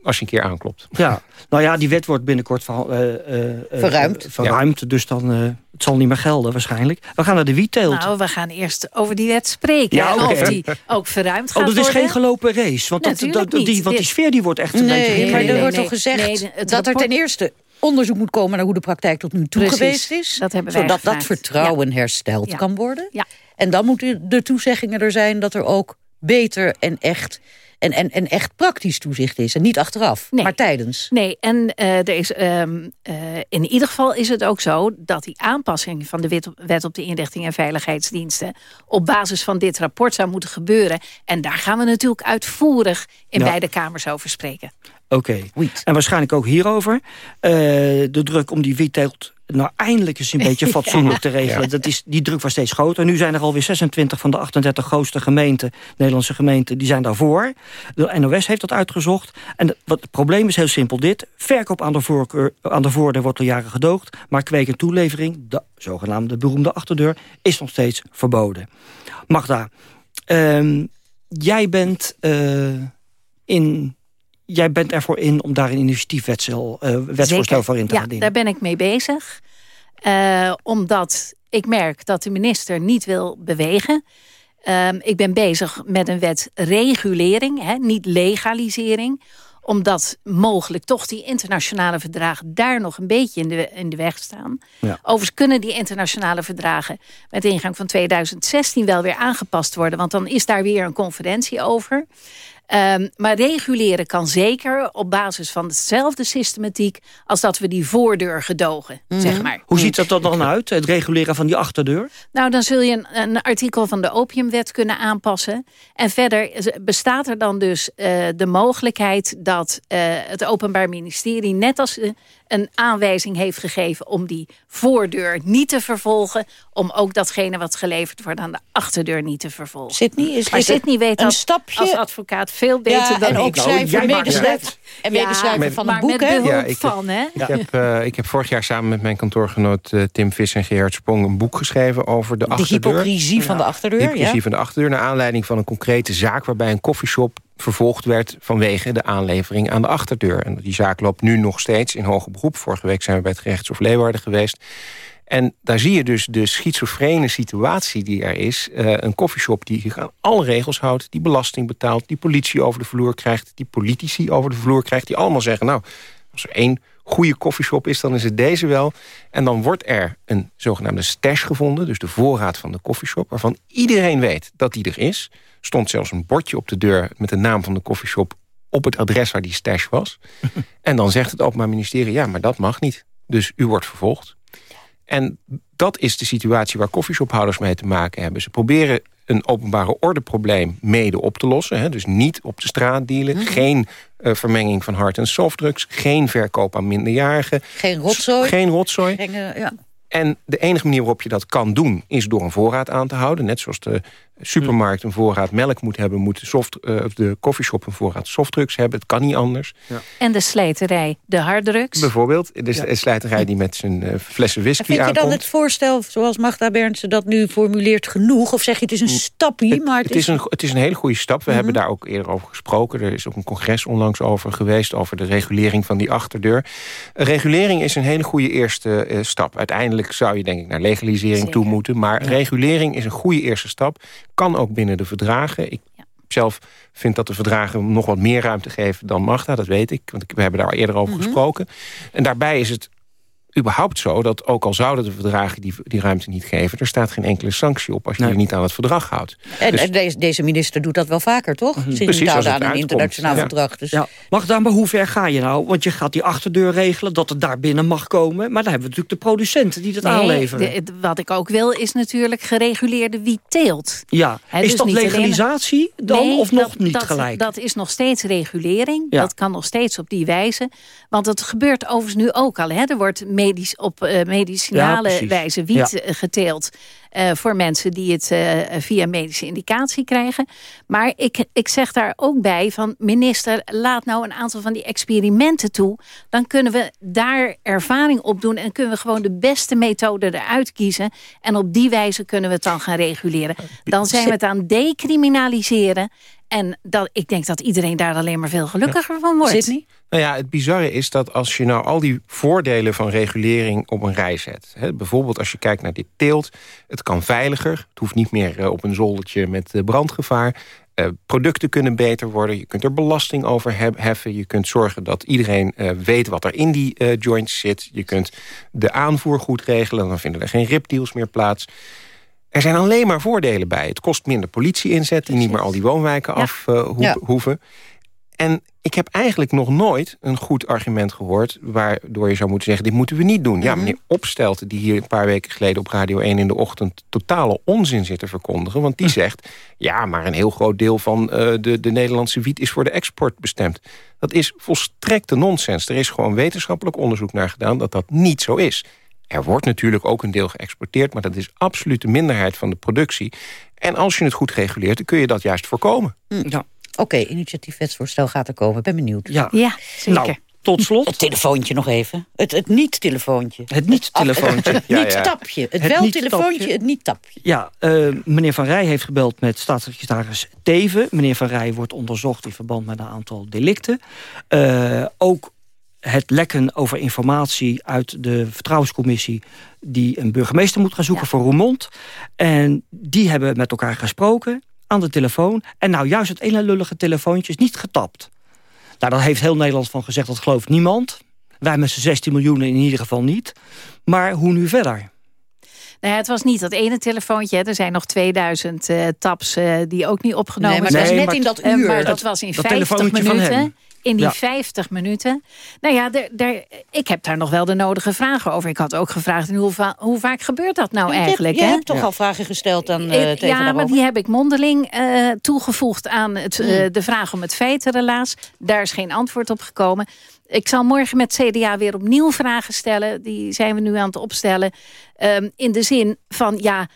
Speaker 11: als je een keer aanklopt.
Speaker 3: Ja, nou ja, die wet wordt binnenkort eh, eh, eh,
Speaker 2: Verruimd.
Speaker 3: verruimd dus dan, eh, het zal niet meer gelden waarschijnlijk. We gaan naar de wietteelt.
Speaker 12: Nou, we gaan eerst over die wet spreken.
Speaker 3: Ja,
Speaker 12: of die ook verruimd gaat
Speaker 3: Oh, dat is geen gelopen race. Want, dat, die,
Speaker 12: niet.
Speaker 3: want die sfeer die wordt echt een beetje...
Speaker 2: Nee, maar er
Speaker 12: nee,
Speaker 2: wordt
Speaker 12: nee.
Speaker 2: toch gezegd
Speaker 12: Nee, het
Speaker 2: dat er ten eerste onderzoek moet komen... naar hoe de praktijk tot nu toe
Speaker 12: Precies,
Speaker 2: geweest is.
Speaker 12: dat hebben wij
Speaker 2: zodat dat vertrouwen hersteld
Speaker 12: Ja.
Speaker 2: kan worden.
Speaker 12: Ja.
Speaker 2: En dan moeten de toezeggingen er zijn dat er ook beter en echt... En, en, en echt praktisch toezicht is. En niet achteraf, maar tijdens.
Speaker 12: Nee, en eh, er is, ehm, eh, in ieder geval is het ook zo... dat die aanpassing van de wet op, wet op de inrichting en veiligheidsdiensten... op basis van dit rapport zou moeten gebeuren. En daar gaan we natuurlijk uitvoerig in
Speaker 3: Ja.
Speaker 12: beide kamers over spreken.
Speaker 3: Oké, en waarschijnlijk ook hierover. Eh, de druk om die wietteelt nou eindelijk eens een beetje fatsoenlijk te regelen.
Speaker 11: Ja.
Speaker 3: Dat is, die druk was steeds groter. Nu zijn er alweer 26 van de 38 grootste gemeenten, Nederlandse gemeenten, die zijn daarvoor. De NOS heeft dat uitgezocht. En het- wat het probleem is heel simpel dit. Verkoop aan de, voorkeur, aan de voordeur wordt al jaren gedoogd. Maar kweek en toelevering, de zogenaamde beroemde achterdeur, is nog steeds verboden. Magda, ehm, jij bent eh, in... Jij bent ervoor in om daar een initiatiefwetsel, eh, wetsvoorstel
Speaker 12: Zeker.
Speaker 3: voor in te
Speaker 12: ja,
Speaker 3: gaan dienen.
Speaker 12: daar ben ik mee bezig. Eh, omdat ik merk dat de minister niet wil bewegen. Ehm, ik ben bezig met een wet regulering, hè, niet legalisering omdat mogelijk toch die internationale verdragen daar nog een beetje in de, in de weg staan.
Speaker 3: Ja.
Speaker 12: Overigens kunnen die internationale verdragen met ingang van 2016 wel weer aangepast worden. Want dan is daar weer een conferentie over. Ehm, maar reguleren kan zeker op basis van dezelfde systematiek... als dat we die voordeur gedogen, zeg maar.
Speaker 3: Hoe ziet dat er dan uit, het reguleren van die achterdeur?
Speaker 12: Nou, dan zul je een, een artikel van de opiumwet kunnen aanpassen. En verder bestaat er dan dus eh, de mogelijkheid... dat eh, het Openbaar Ministerie, net als een aanwijzing heeft gegeven... om die voordeur niet te vervolgen... om ook datgene wat geleverd wordt aan de achterdeur niet te vervolgen.
Speaker 2: Sydney, is
Speaker 12: maar
Speaker 2: dit
Speaker 12: Sydney weet
Speaker 2: een
Speaker 12: dat
Speaker 2: stapje-
Speaker 12: als advocaat veel beter
Speaker 2: Ja,
Speaker 12: dan
Speaker 2: en ook
Speaker 12: ik.
Speaker 2: schrijver, medeschrijver, en
Speaker 12: Ja,
Speaker 2: medeschrijver
Speaker 12: met-
Speaker 2: van
Speaker 12: maar
Speaker 2: een boek,
Speaker 12: met
Speaker 11: Ja, ik-
Speaker 12: van, hè?
Speaker 11: Ik, heb, eh, ik heb vorig jaar samen met mijn kantoorgenoot eh, Tim Vis en Gerard Sprong... een boek geschreven over de,
Speaker 2: De
Speaker 11: achterdeur.
Speaker 2: hypocrisie van de achterdeur,
Speaker 11: De hypocrisie
Speaker 2: ja.
Speaker 11: van de achterdeur... naar aanleiding van een concrete zaak... waarbij een koffieshop vervolgd werd vanwege de aanlevering aan de achterdeur. En die zaak loopt nu nog steeds in hoger beroep. Vorige week zijn we bij het gerechtshof Leeuwarden geweest. En daar zie je dus de schizofrene situatie die er is. Eh, een koffieshop die zich aan alle regels houdt... die belasting betaalt, die politie over de vloer krijgt... die politici over de vloer krijgt, die allemaal zeggen... nou, als er één goede koffieshop is, dan is het deze wel. En dan wordt er een zogenaamde stash gevonden... dus de voorraad van de koffieshop... waarvan iedereen weet dat die er is. stond zelfs een bordje op de deur met de naam van de koffieshop... op het adres waar die stash was. en dan zegt het Openbaar Ministerie... ja, maar dat mag niet. Dus u wordt vervolgd. En dat is de situatie waar koffieshophouders mee te maken hebben. Ze proberen een openbare ordeprobleem mede op te lossen. Hè? Dus niet op de straat dealen. Geen eh, vermenging van hard- en softdrugs. Geen verkoop aan minderjarigen.
Speaker 2: Geen rotzooi.
Speaker 11: Geen rotzooi.
Speaker 2: Geen, eh, ja.
Speaker 11: En de enige manier waarop je dat kan doen... is door een voorraad aan te houden. Net zoals de supermarkt een voorraad melk moet hebben... moet soft, eh, of de koffieshop een voorraad softdrugs hebben. Het kan niet anders.
Speaker 12: En de slijterij, de harddrugs.
Speaker 11: Bijvoorbeeld de s- slijterij die met zijn eh, flessen whisky
Speaker 2: Vind je
Speaker 11: aankomt.
Speaker 2: dan het voorstel, zoals Magda Berndsen dat nu formuleert, genoeg? Of zeg je het is een stapje, maar
Speaker 11: Het is, een, het is een hele goede stap. We hebben daar ook eerder over gesproken. Er is ook een congres onlangs over geweest... over de regulering van die achterdeur. Regulering is een hele goede eerste eh, stap. Uiteindelijk zou je denk ik naar legalisering toe moeten. Maar regulering is een goede eerste stap. Kan ook binnen de verdragen. Ik zelf vind dat de verdragen nog wat meer ruimte geven dan Magda. Dat weet ik, want we hebben daar eerder over gesproken. En daarbij is het überhaupt zo dat ook al zouden de verdragen die, die ruimte niet geven... er staat geen enkele sanctie op als je je niet aan het verdrag houdt.
Speaker 2: En, dus, deze, deze, minister doet dat wel vaker, toch? Mm -hmm. Sinds het aan een internationaal ja. verdrag. Dus.
Speaker 3: Ja. Mag dan, maar hoe ver ga je nou? Want je gaat die achterdeur regelen, dat het daar binnen mag komen. Maar dan hebben we natuurlijk de producenten die dat
Speaker 12: nee,
Speaker 3: aanleveren.
Speaker 12: De, wat ik ook wil is natuurlijk gereguleerde wie teelt.
Speaker 3: Ja, He, is dus dat legalisatie dan
Speaker 12: nee,
Speaker 3: of nog
Speaker 12: dat,
Speaker 3: niet
Speaker 12: dat,
Speaker 3: gelijk?
Speaker 12: Dat is nog steeds regulering. Ja. Dat kan nog steeds op die wijze. Want het gebeurt overigens nu ook al. Hè? Er wordt medisch op uh, medicinale ja, wijze wiet ja. geteeld... Uh, voor mensen die het uh, via medische indicatie krijgen. Maar ik, ik zeg daar ook bij van... minister, laat nou een aantal van die experimenten toe. Dan kunnen we daar ervaring op doen... en kunnen we gewoon de beste methode eruit kiezen. En op die wijze kunnen we het dan gaan reguleren. Dan zijn we het aan decriminaliseren... En dat, ik denk dat iedereen daar alleen maar veel gelukkiger ja. van wordt.
Speaker 2: Sydney?
Speaker 11: Nou ja, het bizarre is dat als je nou al die voordelen van regulering op een rij zet. Hè, bijvoorbeeld als je kijkt naar dit teelt. Het kan veiliger. Het hoeft niet meer uh, op een zoldertje met uh, brandgevaar. Uh, producten kunnen beter worden. Je kunt er belasting over heffen. Je kunt zorgen dat iedereen weet wat er in die joints zit. Je kunt de aanvoer goed regelen. Dan vinden er geen ripdeals meer plaats. Er zijn alleen maar voordelen bij. Het kost minder politie-inzet... die niet meer al die woonwijken ja. af uh, ho ja. hoeven. En ik heb eigenlijk nog nooit een goed argument gehoord... waardoor je zou moeten zeggen, dit moeten we niet doen. Mm -hmm. Ja, meneer Opstelten, die hier een paar weken geleden... op Radio 1 in de ochtend totale onzin zit te verkondigen... want die hm. zegt, ja, maar een heel groot deel van uh, de, de Nederlandse wiet... is voor de export bestemd. Dat is volstrekte nonsens. Er is gewoon wetenschappelijk onderzoek naar gedaan... dat dat niet zo is. Er wordt natuurlijk ook een deel geëxporteerd... maar dat is absoluut de minderheid van de productie. En als je het goed reguleert, dan kun je dat juist voorkomen.
Speaker 2: Mm. Ja. Oké, okay, initiatiefwetsvoorstel gaat er komen. Ik ben benieuwd.
Speaker 3: Ja,
Speaker 12: ja zeker.
Speaker 3: Nou, tot slot.
Speaker 2: Het telefoontje nog even. Het, het niet-telefoontje.
Speaker 3: Het niet-telefoontje.
Speaker 2: Het ja, niet-tapje. Het, het wel-telefoontje, het niet-tapje.
Speaker 3: Ja, uh, meneer Van Rij heeft gebeld met staatssecretaris Teven. Meneer Van Rij wordt onderzocht in verband met een aantal delicten. Uh, ook het lekken over informatie uit de vertrouwenscommissie... die een burgemeester moet gaan zoeken ja. voor Roermond. En die hebben met elkaar gesproken aan de telefoon. En nou, juist het ene lullige telefoontje is niet getapt. Nou, daar heeft heel Nederland van gezegd, dat gelooft niemand. Wij met z'n 16 miljoen in ieder geval niet. Maar hoe nu verder?
Speaker 12: Nou, het was niet dat ene telefoontje. Er zijn nog 2000 uh, taps uh, die ook niet opgenomen
Speaker 2: nee,
Speaker 12: zijn.
Speaker 2: Nee, net in dat uur.
Speaker 12: Uh, maar dat was in 50 minuten in die
Speaker 3: Ja.
Speaker 12: 50 minuten. Nou ja, der, der, ik heb daar nog wel de nodige vragen over. Ik had ook gevraagd, hoe, va hoe vaak gebeurt dat nou eigenlijk?
Speaker 2: Je
Speaker 12: hè?
Speaker 2: hebt toch al vragen gesteld aan
Speaker 12: Eh,
Speaker 2: uh, Teven
Speaker 12: ja, maar die heb ik mondeling eh, toegevoegd aan het, eh,
Speaker 2: Hmm.
Speaker 12: de vraag om het feitenrelaas. Daar is geen antwoord op gekomen. Ik zal morgen met CDA weer opnieuw vragen stellen. Die zijn we nu aan het opstellen. Ehm, in de zin van, ja,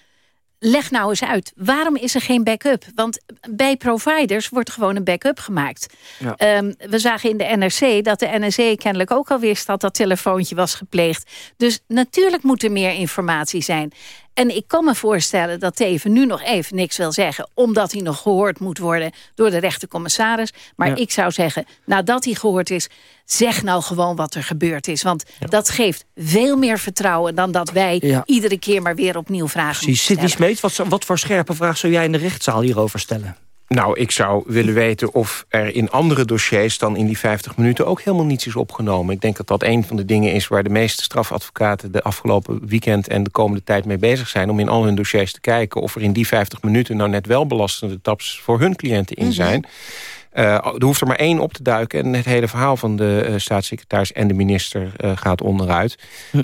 Speaker 12: leg nou eens uit. Waarom is er geen backup? Want bij providers wordt gewoon een backup gemaakt.
Speaker 3: Ja.
Speaker 12: Ehm, we zagen in de NRC dat de NRC kennelijk ook al wist... dat dat telefoontje was gepleegd. Dus natuurlijk moet er meer informatie zijn. En ik kan me voorstellen dat Teven nu nog even niks wil zeggen... omdat hij nog gehoord moet worden door de rechtercommissaris. Maar
Speaker 3: Ja.
Speaker 12: ik zou zeggen, nadat hij gehoord is... zeg nou gewoon wat er gebeurd is. Want dat geeft veel meer vertrouwen... dan dat wij
Speaker 3: Ja.
Speaker 12: iedere keer maar weer opnieuw vragen
Speaker 3: Precies. Sidney. Smeet, wat, wat voor scherpe vraag zou jij in de rechtszaal hierover stellen?
Speaker 11: Nou, ik zou willen weten of er in andere dossiers... dan in die 50 minuten ook helemaal niets is opgenomen. Ik denk dat dat een van de dingen is... waar de meeste strafadvocaten de afgelopen weekend... en de komende tijd mee bezig zijn... om in al hun dossiers te kijken... of er in die 50 minuten nou net wel belastende taps... voor hun cliënten in zijn. Eh, er hoeft er maar één op te duiken... en het hele verhaal van de eh, staatssecretaris en de minister eh, gaat onderuit.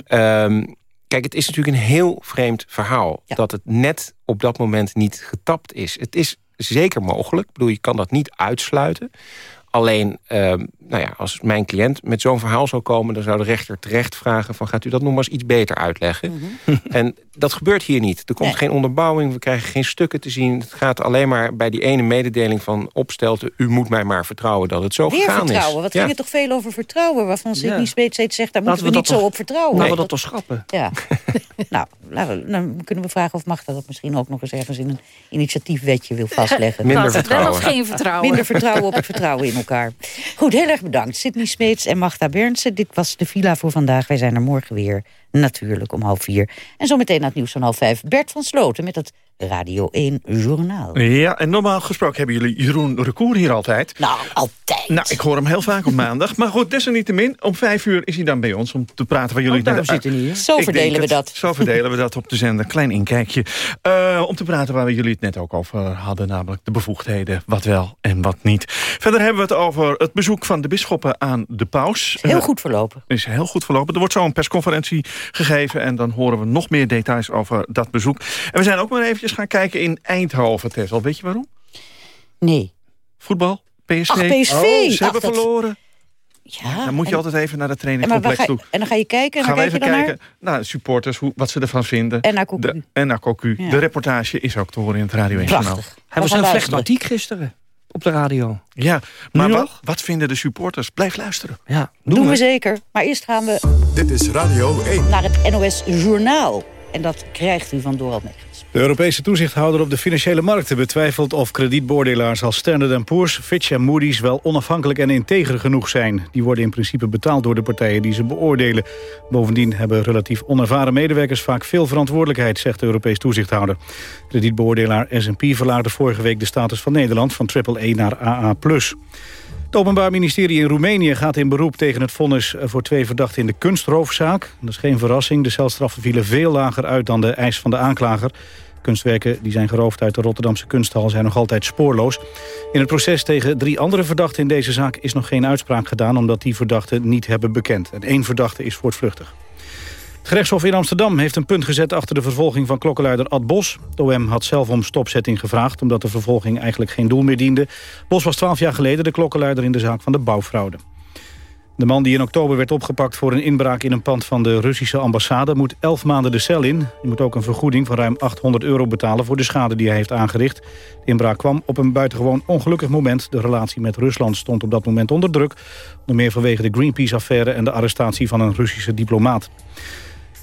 Speaker 11: Ehm, Kijk, het is natuurlijk een heel vreemd verhaal... dat het net op dat moment niet getapt is. Het is zeker mogelijk. Ik bedoel, je kan dat niet uitsluiten. Alleen, ehm, nou ja, als mijn cliënt met zo'n verhaal zou komen... dan zou de rechter terecht vragen van... gaat u dat nog maar eens iets beter uitleggen? En dat gebeurt hier niet. Er komt
Speaker 2: Nee.
Speaker 11: geen onderbouwing, we krijgen geen stukken te zien. Het gaat alleen maar bij die ene mededeling van opstelte... u moet mij maar vertrouwen dat het zo
Speaker 2: Weer
Speaker 11: gegaan
Speaker 2: vertrouwen.
Speaker 11: is.
Speaker 2: Wat
Speaker 11: Ja.
Speaker 2: ging het toch veel over vertrouwen? Waarvan Sidney
Speaker 3: Ja.
Speaker 2: Smeet steeds zegt, daar moeten we,
Speaker 3: we
Speaker 2: niet zo
Speaker 3: toch-
Speaker 2: op vertrouwen.
Speaker 3: Laten we dat toch schrappen?
Speaker 2: Ja. nou, we, dan kunnen we vragen of Magda dat misschien ook nog eens ergens in een initiatiefwetje wil vastleggen.
Speaker 11: Minder
Speaker 12: Dat, wel
Speaker 11: vertrouwen.
Speaker 12: of geen vertrouwen.
Speaker 2: Minder vertrouwen op het vertrouwen in elkaar. Goed, heel erg bedankt. Sidney Smeets en Magda Bernsen. Dit was de villa voor vandaag. Wij zijn er morgen weer. natuurlijk om half vier. En zometeen na het nieuws van half vijf Bert van Sloten met het Radio 1 Journaal.
Speaker 13: Ja, en normaal gesproken hebben jullie Jeroen Recour hier altijd.
Speaker 2: Nou, altijd.
Speaker 13: Nou, ik hoor hem heel vaak op maandag. Maar goed, desalniettemin, om vijf uur is hij dan bij ons... om te praten waar jullie...
Speaker 3: Oh, daarom zitten hier.
Speaker 2: Zo
Speaker 13: Ik
Speaker 2: verdelen we
Speaker 13: het.
Speaker 2: dat.
Speaker 13: Zo verdelen we dat op de zender. Klein inkijkje. Eh, om te praten waar we jullie het net ook over hadden. Namelijk de bevoegdheden, wat wel en wat niet. Verder hebben we het over het bezoek van de bisschoppen aan de paus.
Speaker 2: Heel
Speaker 13: Eh,
Speaker 2: goed verlopen.
Speaker 13: is heel goed verlopen. Er wordt zo een persconferentie gegeven... en dan horen we nog meer details over dat bezoek. En we zijn ook maar eventjes gaan kijken in Eindhoven, Tessel. Weet je waarom?
Speaker 2: Nee.
Speaker 13: Voetbal? PSV?
Speaker 2: Ach, PSV.
Speaker 13: Oh, ze
Speaker 2: Ach,
Speaker 13: hebben
Speaker 2: dat-
Speaker 13: verloren.
Speaker 2: Ja,
Speaker 13: Dan moet je
Speaker 2: en-
Speaker 13: altijd even naar de trainingcomplex toe.
Speaker 2: en dan ga je kijken en
Speaker 13: Gaan
Speaker 2: dan
Speaker 13: we
Speaker 2: kijk je
Speaker 13: even
Speaker 2: dan
Speaker 13: kijken naar de supporters, hoe, wat ze ervan vinden.
Speaker 2: En naar Cocu.
Speaker 13: De- en naar Cocu.
Speaker 2: Ja.
Speaker 13: De reportage is ook te horen in het Radio 1 Journaal.
Speaker 2: Prachtig.
Speaker 3: Hij was
Speaker 2: gaan
Speaker 3: heel flegmatiek gisteren op de radio.
Speaker 13: Ja, maar wat,
Speaker 3: nog?
Speaker 13: wat vinden de supporters? Blijf luisteren.
Speaker 3: Ja,
Speaker 2: Doen, we zeker. Maar eerst gaan we
Speaker 1: Dit is Radio 1.
Speaker 2: naar het NOS Journaal. En dat krijgt u van Dorald.
Speaker 4: De Europese toezichthouder op de financiële markten betwijfelt of kredietbeoordelaars als Standard Poor's, Fitch en Moody's wel onafhankelijk en integer genoeg zijn. Die worden in principe betaald door de partijen die ze beoordelen. Bovendien hebben relatief onervaren medewerkers vaak veel verantwoordelijkheid, zegt de Europees toezichthouder. Kredietbeoordelaar S&P verlaagde vorige week de status van Nederland van AAA naar AA+. Het Openbaar Ministerie in Roemenië gaat in beroep tegen het vonnis voor twee verdachten in de kunstroofzaak. Dat is geen verrassing. De celstraffen vielen veel lager uit dan de eis van de aanklager. Kunstwerken die zijn geroofd uit de Rotterdamse kunsthal zijn nog altijd spoorloos. In het proces tegen drie andere verdachten in deze zaak is nog geen uitspraak gedaan... omdat die verdachten niet hebben bekend. En één verdachte is voortvluchtig. Het gerechtshof in Amsterdam heeft een punt gezet achter de vervolging van klokkenluider Ad Bos. OM had zelf om stopzetting gevraagd omdat de vervolging eigenlijk geen doel meer diende. Bos was twaalf jaar geleden de klokkenluider in de zaak van de bouwfraude. De man die in oktober werd opgepakt voor een inbraak in een pand van de Russische ambassade moet elf maanden de cel in. Hij moet ook een vergoeding van ruim 800 euro betalen voor de schade die hij heeft aangericht. De inbraak kwam op een buitengewoon ongelukkig moment. De relatie met Rusland stond op dat moment onder druk. Onder meer vanwege de Greenpeace-affaire en de arrestatie van een Russische diplomaat.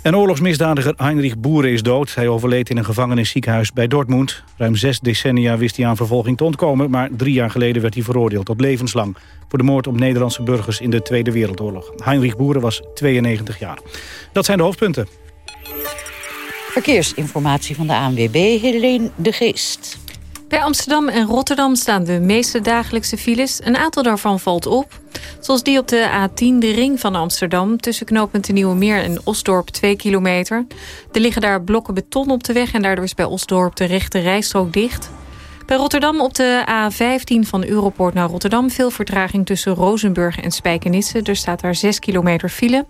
Speaker 4: En oorlogsmisdadiger Heinrich Boeren is dood. Hij overleed in een gevangenisziekenhuis bij Dortmund. Ruim zes decennia wist hij aan vervolging te ontkomen... maar drie jaar geleden werd hij veroordeeld tot levenslang... voor de moord op Nederlandse burgers in de Tweede Wereldoorlog. Heinrich Boeren was 92 jaar. Dat zijn de hoofdpunten.
Speaker 2: Verkeersinformatie van de ANWB, Helene de Geest.
Speaker 6: Bij Amsterdam en Rotterdam staan de meeste dagelijkse files. Een aantal daarvan valt op. Zoals die op de A10, de ring van Amsterdam... tussen knooppunt de Nieuwe Meer en Osdorp 2 kilometer. Er liggen daar blokken beton op de weg... en daardoor is bij Osdorp de rechte rijstrook dicht. Bij Rotterdam op de A15 van Europoort naar Rotterdam... veel vertraging tussen Rozenburg en Spijkenisse. Er staat daar 6 kilometer file.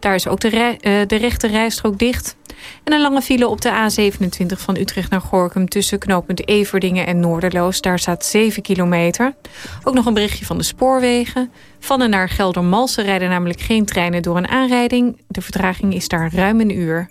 Speaker 6: Daar is ook de, eh, de rechte rijstrook dicht... En een lange file op de A27 van Utrecht naar Gorkum... tussen knooppunt Everdingen en Noorderloos. Daar staat 7 kilometer. Ook nog een berichtje van de spoorwegen. Van en naar Geldermalsen rijden namelijk geen treinen door een aanrijding. De vertraging is daar ruim een uur.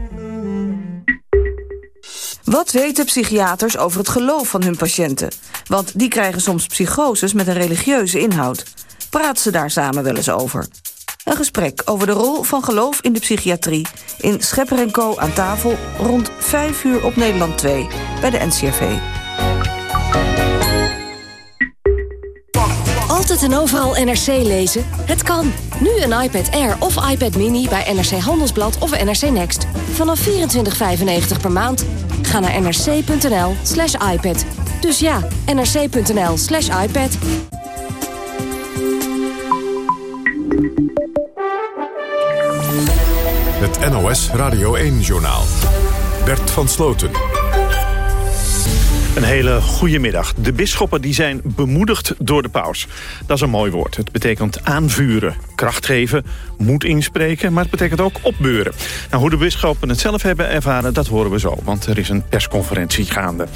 Speaker 14: Wat weten psychiaters over het geloof van hun patiënten? Want die krijgen soms psychoses met een religieuze inhoud. Praten ze daar samen wel eens over? Een gesprek over de rol van geloof in de psychiatrie... in Schepper en Co. aan tafel rond 5 uur op Nederland 2 bij de NCRV.
Speaker 15: Altijd en overal NRC lezen? Het kan. Nu een iPad Air of iPad Mini bij NRC Handelsblad of NRC Next. Vanaf 24,95 per maand. Ga naar nrc.nl slash iPad. Dus ja, nrc.nl slash iPad.
Speaker 1: Het NOS Radio 1-journaal. Bert van Sloten.
Speaker 13: Een hele goede middag. De bisschoppen die zijn bemoedigd door de paus. Dat is een mooi woord. Het betekent aanvuren, kracht geven, moed inspreken... maar het betekent ook opbeuren. Nou, hoe de bisschoppen het zelf hebben ervaren, dat horen we zo. Want er is een persconferentie gaande.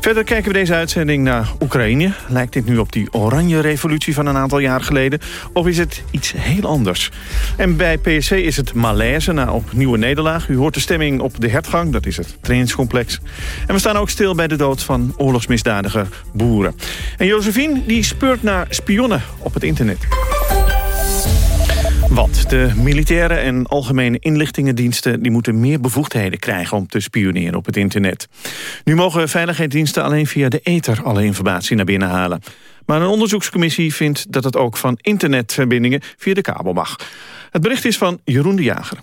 Speaker 13: Verder kijken we deze uitzending naar Oekraïne. Lijkt dit nu op die oranje revolutie van een aantal jaar geleden? Of is het iets heel anders? En bij PSC is het malaise na opnieuw een nederlaag. U hoort de stemming op de hertgang, dat is het trainingscomplex. En we staan ook stil bij de dood van oorlogsmisdadiger boeren. En Josephine die speurt naar spionnen op het internet. Want de militaire en algemene inlichtingendiensten... die moeten meer bevoegdheden krijgen om te spioneren op het internet. Nu mogen veiligheidsdiensten alleen via de ether alle informatie naar binnen halen. Maar een onderzoekscommissie vindt dat het ook van internetverbindingen via de kabel mag. Het bericht is van Jeroen de Jager.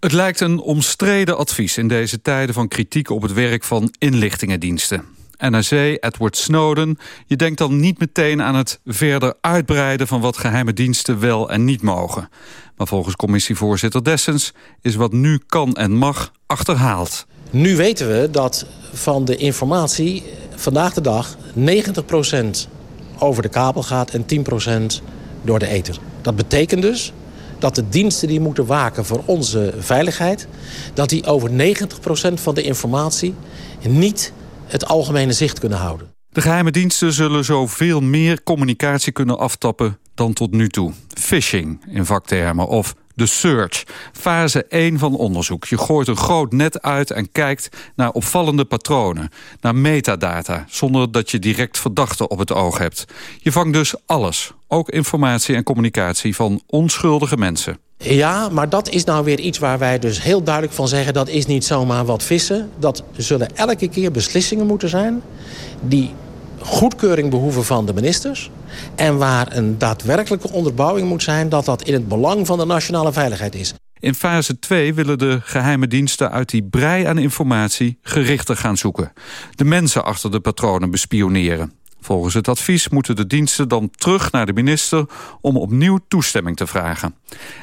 Speaker 16: Het lijkt een omstreden advies in deze tijden van kritiek op het werk van inlichtingendiensten. NRC, Edward Snowden. Je denkt dan niet meteen aan het verder uitbreiden... van wat geheime diensten wel en niet mogen. Maar volgens commissievoorzitter Dessens... is wat nu kan en mag achterhaald.
Speaker 17: Nu weten we dat van de informatie vandaag de dag 90% over de kabel gaat en 10% door de ether. Dat betekent dus dat de diensten die moeten waken voor onze veiligheid... dat die over 90% van de informatie niet het algemene zicht kunnen houden.
Speaker 16: De geheime diensten zullen zoveel meer communicatie kunnen aftappen dan tot nu toe. Phishing in vaktermen of de search. Fase 1 van onderzoek. Je gooit een groot net uit en kijkt naar opvallende patronen. Naar metadata, zonder dat je direct verdachten op het oog hebt. Je vangt dus alles, ook informatie en communicatie van onschuldige mensen.
Speaker 17: Ja, maar dat is nou weer iets waar wij dus heel duidelijk van zeggen... dat is niet zomaar wat vissen. Dat zullen elke keer beslissingen moeten zijn... die goedkeuring behoeven van de ministers... en waar een daadwerkelijke onderbouwing moet zijn... dat dat in het belang van de nationale veiligheid is.
Speaker 16: In fase 2 willen de geheime diensten uit die brei aan informatie gerichter gaan zoeken. De mensen achter de patronen bespioneren. Volgens het advies moeten de diensten dan terug naar de minister... om opnieuw toestemming te vragen.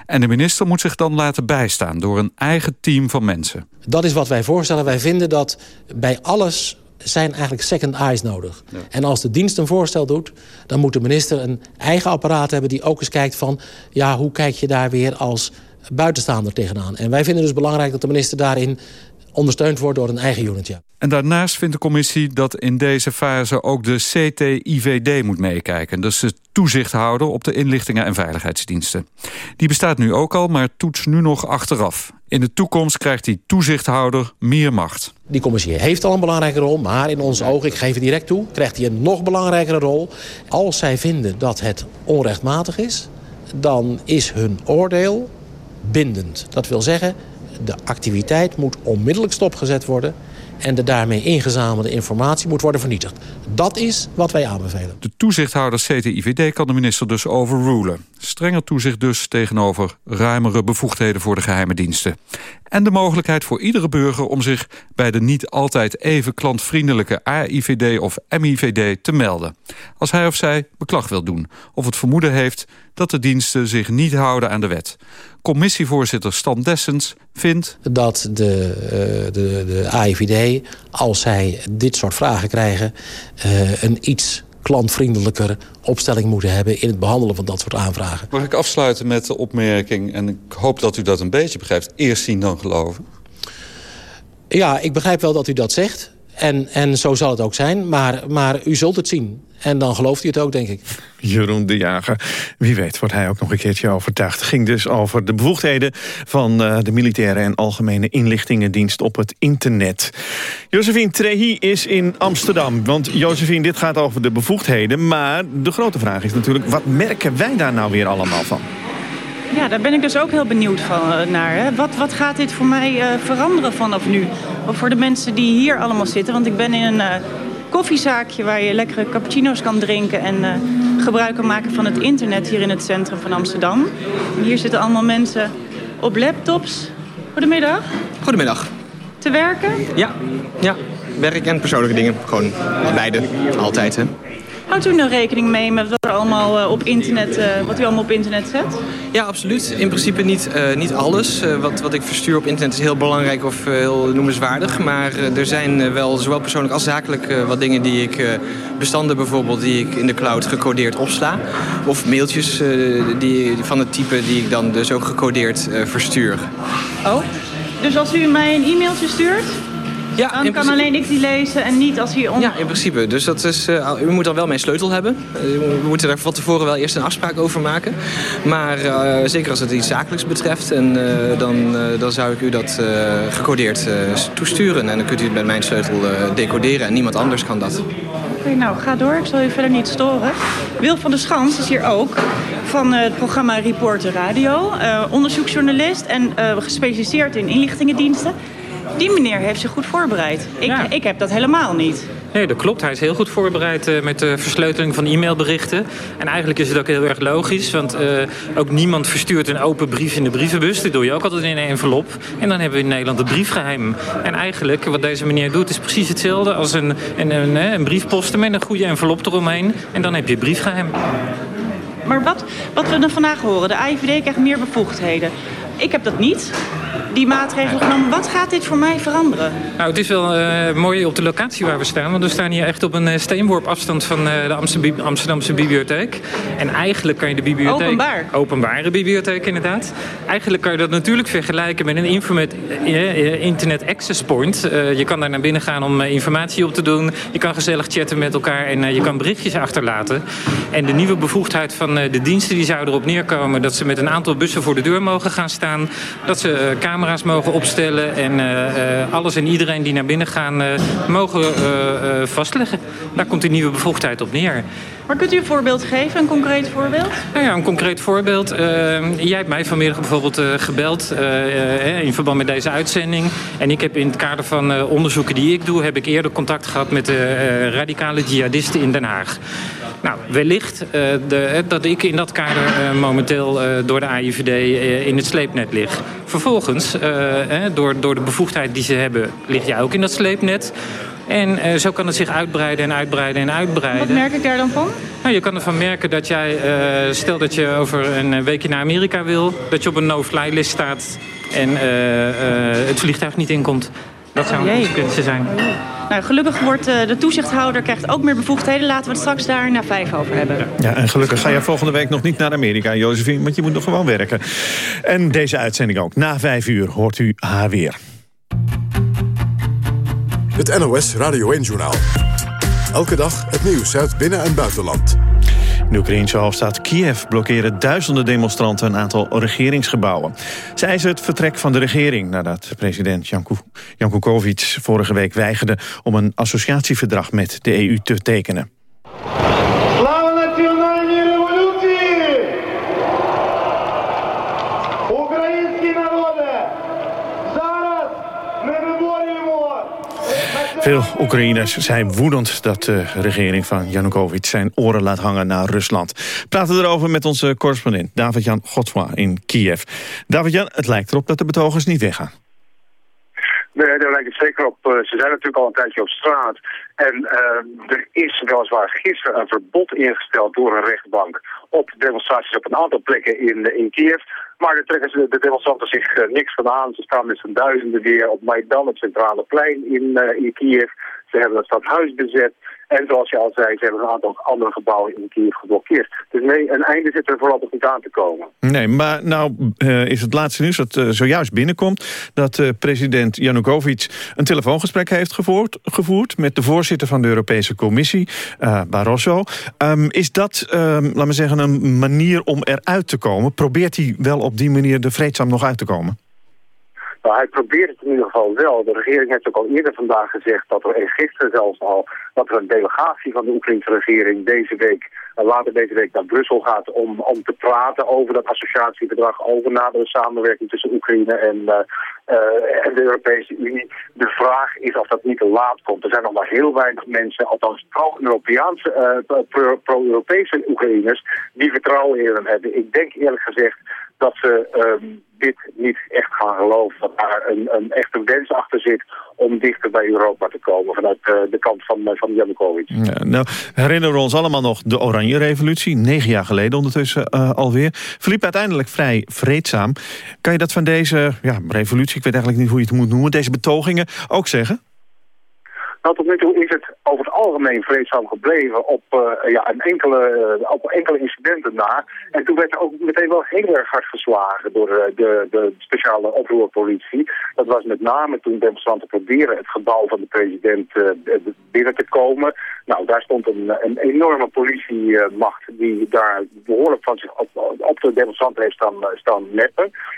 Speaker 16: En de minister moet zich dan laten bijstaan door een eigen team van mensen.
Speaker 17: Dat is wat wij voorstellen. Wij vinden dat bij alles zijn eigenlijk second eyes nodig. En als de dienst een voorstel doet... dan moet de minister een eigen apparaat hebben die ook eens kijkt van... ja, hoe kijk je daar weer als buitenstaander tegenaan? En wij vinden dus belangrijk dat de minister daarin ondersteund wordt door een eigen unit. Ja.
Speaker 16: En daarnaast vindt de commissie dat in deze fase ook de CTIVD moet meekijken. Dus de toezichthouder op de inlichtingen en veiligheidsdiensten. Die bestaat nu ook al, maar toets nu nog achteraf. In de toekomst krijgt die toezichthouder meer macht.
Speaker 17: Die commissie heeft al een belangrijke rol, maar in onze ogen, ik geef het direct toe... krijgt hij een nog belangrijkere rol. Als zij vinden dat het onrechtmatig is, dan is hun oordeel bindend. Dat wil zeggen, de activiteit moet onmiddellijk stopgezet worden en de daarmee ingezamelde informatie moet worden vernietigd. Dat is wat wij aanbevelen.
Speaker 16: De toezichthouder CTIVD kan de minister dus overrulen. Strenger toezicht dus tegenover ruimere bevoegdheden voor de geheime diensten. En de mogelijkheid voor iedere burger om zich bij de niet altijd even klantvriendelijke AIVD of MIVD te melden. Als hij of zij beklag wil doen of het vermoeden heeft dat de diensten zich niet houden aan de wet. Commissievoorzitter Stan Dessens vindt...
Speaker 17: Dat de, uh, de, de AIVD, als zij dit soort vragen krijgen... Uh, een iets klantvriendelijker opstelling moeten hebben... in het behandelen van dat soort aanvragen.
Speaker 16: Mag ik afsluiten met de opmerking... en ik hoop dat u dat een beetje begrijpt... eerst zien dan geloven?
Speaker 17: Ja, ik begrijp wel dat u dat zegt. En, en zo zal het ook zijn. Maar, maar u zult het zien. En dan gelooft hij het ook, denk ik.
Speaker 13: Jeroen de Jager. Wie weet wordt hij ook nog een keertje overtuigd. Ging dus over de bevoegdheden van uh, de militaire en algemene inlichtingendienst op het internet. Josephine Trehi is in Amsterdam. Want Josephine, dit gaat over de bevoegdheden. Maar de grote vraag is natuurlijk, wat merken wij daar nou weer allemaal van?
Speaker 18: Ja, daar ben ik dus ook heel benieuwd van, uh, naar. Hè. Wat, wat gaat dit voor mij uh, veranderen vanaf nu? Of voor de mensen die hier allemaal zitten. Want ik ben in een uh, koffiezaakje waar je lekkere cappuccino's kan drinken... en gebruik kan maken van het internet hier in het centrum van Amsterdam. Hier zitten allemaal mensen op laptops. Goedemiddag.
Speaker 19: Goedemiddag.
Speaker 18: Te werken?
Speaker 19: Ja, ja. werk en persoonlijke dingen. Gewoon beide, altijd. Hè.
Speaker 18: Houdt u nou rekening mee met wat, er allemaal, uh, op internet, uh, wat u allemaal op internet zet?
Speaker 20: Ja, absoluut. In principe niet, uh, niet alles. wat, wat ik verstuur op internet is heel belangrijk of heel noemenswaardig. Maar er zijn wel zowel persoonlijk als zakelijk wat dingen die ik... bestanden bijvoorbeeld die ik in de cloud gecodeerd opsla. Of mailtjes die, van het type die ik dan dus ook gecodeerd verstuur.
Speaker 18: Oh, dus als u mij een e-mailtje stuurt... Ja, dan kan alleen ik die lezen en niet als. On...
Speaker 20: Ja, in principe. Dus dat is, uh, u moet dan wel mijn sleutel hebben. Uh, we moeten daar van tevoren wel eerst een afspraak over maken. Maar uh, zeker als het iets zakelijks betreft... En, dan, dan zou ik u dat gecodeerd toesturen. En dan kunt u het met mijn sleutel decoderen. En niemand anders kan dat.
Speaker 18: Oké, nou, ga door. Ik zal u verder niet storen. Wil van der Schans is hier ook van het programma Reporter Radio. onderzoeksjournalist en gespecialiseerd in inlichtingendiensten die meneer heeft zich goed voorbereid. Ik, ik heb dat helemaal niet.
Speaker 19: Nee, dat klopt. Hij is heel goed voorbereid uh, met de versleuteling van e-mailberichten. En eigenlijk is het ook heel erg logisch, want uh, ook niemand verstuurt een open brief in de brievenbus. Dat doe je ook altijd in een envelop. En dan hebben we in Nederland het briefgeheim. En eigenlijk, wat deze meneer doet, is precies hetzelfde als een, een, een, een brief posten met een goede envelop eromheen. En dan heb je briefgeheim.
Speaker 18: Maar wat, wat we dan vandaag horen, de AIVD krijgt meer bevoegdheden. Ik heb dat niet die maatregelen genomen. Wat gaat dit voor mij veranderen?
Speaker 19: Nou, het is wel uh, mooi op de locatie waar we staan. Want we staan hier echt op een uh, steenworp afstand van uh, de Amsterdam, Amsterdamse bibliotheek. En eigenlijk kan je de bibliotheek...
Speaker 18: Openbaar?
Speaker 19: Openbare bibliotheek, inderdaad. Eigenlijk kan je dat natuurlijk vergelijken met een informat, internet access point. je kan daar naar binnen gaan om informatie op te doen. Je kan gezellig chatten met elkaar en je kan berichtjes achterlaten. En de nieuwe bevoegdheid van de diensten die zou erop neerkomen... dat ze met een aantal bussen voor de deur mogen gaan staan. Dat ze camera's mogen opstellen. En uh, alles en iedereen die naar binnen gaan uh, mogen vastleggen. Daar komt die nieuwe bevoegdheid op neer.
Speaker 18: Maar kunt u een voorbeeld geven, een concreet voorbeeld?
Speaker 19: Nou ja, een concreet voorbeeld. jij hebt mij vanmiddag bijvoorbeeld gebeld in verband met deze uitzending. En ik heb in het kader van onderzoeken die ik doe... heb ik eerder contact gehad met de radicale jihadisten in Den Haag. Nou, wellicht uh, de, dat ik in dat kader uh, momenteel door de AIVD in het sleepnet lig. Vervolgens, door, door de bevoegdheid die ze hebben, lig jij ook in dat sleepnet. En zo kan het zich uitbreiden en uitbreiden en uitbreiden.
Speaker 18: Wat merk ik daar dan van?
Speaker 19: Nou, je kan ervan merken dat jij, stel dat je over een weekje naar Amerika wil... dat je op een no-fly list staat en het vliegtuig niet inkomt. Dat zou een consequentie zijn.
Speaker 18: Nou, gelukkig wordt de toezichthouder krijgt ook meer bevoegdheden. Laten we het straks daar na vijf over hebben.
Speaker 13: Ja, en gelukkig ga je volgende week nog niet naar Amerika, Josephine. Want je moet nog gewoon werken. En deze uitzending ook. Na vijf uur hoort u haar weer.
Speaker 1: Het NOS Radio 1-journaal. Elke dag het nieuws uit binnen- en buitenland.
Speaker 13: De Oekraïnse hoofdstad Kiev blokkeren duizenden demonstranten een aantal regeringsgebouwen. Ze eisen het vertrek van de regering nadat president Janukovic vorige week weigerde om een associatieverdrag met de EU te tekenen. Veel Oekraïners zijn woedend dat de regering van Janukovic zijn oren laat hangen naar Rusland. We praten erover met onze correspondent David-Jan Godfroy in Kiev. David-Jan, het lijkt erop dat de betogers niet weggaan.
Speaker 21: Nee, daar lijkt het zeker op. Eh, ze zijn natuurlijk al een tijdje op straat. En uh, er is weliswaar gisteren een verbod ingesteld door een rechtbank op demonstraties op een aantal plekken in, in Kiev. Maar daar trekken ze de demonstranten zich uh, niks van aan. Ze staan met z'n duizenden weer op Maidan, het centrale plein in, uh, in Kiev. Ze hebben het stadhuis bezet. En zoals je al zei, ze hebben een aantal andere gebouwen in Kiev geblokkeerd. Dus nee, een einde zit er voorlopig niet aan te komen.
Speaker 13: Nee, maar nou uh, is het laatste nieuws dat uh, zojuist binnenkomt... dat uh, president Janukovic een telefoongesprek heeft gevoerd, gevoerd... met de voorzitter van de Europese Commissie, Barroso. Um, is dat, um, laat me zeggen, een manier om eruit te komen? Probeert hij wel op die manier er vreedzaam nog uit te komen?
Speaker 21: Nou, hij probeert het in ieder geval wel. De regering heeft ook al eerder vandaag gezegd dat er gisteren zelfs al dat er een delegatie van de Oekraïnse regering deze week, uh, later deze week naar Brussel gaat om, om te praten over dat associatieverdrag, over nadere samenwerking tussen Oekraïne en, uh, uh, en de Europese Unie. De vraag is of dat niet te laat komt. Er zijn nog maar heel weinig mensen, althans pro-Europese pro Oekraïners, die vertrouwen in hem hebben. Ik denk eerlijk gezegd dat ze ehm, dit niet echt gaan geloven. Dat daar een, een echte wens achter zit om dichter bij Europa te komen vanuit uh, de kant van, uh, van Janukovic.
Speaker 13: Ja, nou, herinneren we ons allemaal nog de Oranje Revolutie, negen jaar geleden ondertussen uh, alweer. Verliep uiteindelijk vrij vreedzaam. Kan je dat van deze ja, revolutie, ik weet eigenlijk niet hoe je het moet noemen, deze betogingen ook zeggen?
Speaker 21: Nou, tot nu toe is het over het algemeen vreedzaam gebleven op, uh, ja, een enkele, uh, op enkele incidenten na. En toen werd er ook meteen wel heel erg hard geslagen door uh, de, de speciale oproerpolitie. Dat was met name toen demonstranten proberen het gebouw van de president binnen te komen. Nou, daar stond een, een enorme politiemacht die daar behoorlijk van zich op, op de demonstranten heeft staan, staan.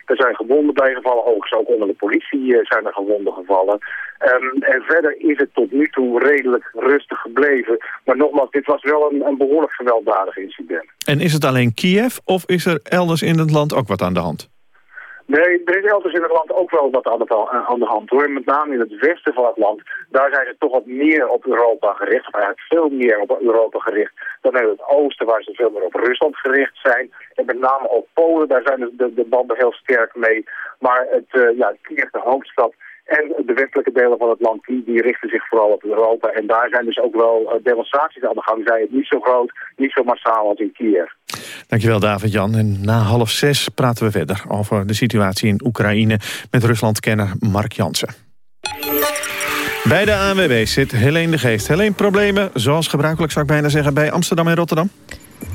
Speaker 21: Er zijn gewonden bijgevallen, ook onder de politie zijn er gewonden gevallen. Um, en verder is het tot toe redelijk rustig gebleven. Maar nogmaals, dit was wel een, een behoorlijk gewelddadig incident.
Speaker 13: En is het alleen Kiev of is er elders in het land ook wat aan de hand?
Speaker 21: Nee, er is elders in het land ook wel wat aan de, aan de hand hoor. Met name in het westen van het land, daar zijn ze toch wat meer op Europa gericht. Of eigenlijk veel meer op Europa gericht dan in het oosten, waar ze veel meer op Rusland gericht zijn. En met name op Polen, daar zijn de, de banden heel sterk mee. Maar het, uh, ja, Kiev, de hoofdstad, en de westelijke delen van het land, die, richten zich vooral op Europa. En daar zijn dus ook wel uh, demonstraties aan de gang. Zij het niet zo groot, niet zo massaal als in Kiev.
Speaker 13: Dankjewel David-Jan. En na half zes praten we verder over de situatie in Oekraïne... met Ruslandkenner Mark Jansen. Bij de ANWB zit Helene de Geest. Helene, problemen, zoals gebruikelijk zou ik bijna zeggen... bij Amsterdam en Rotterdam?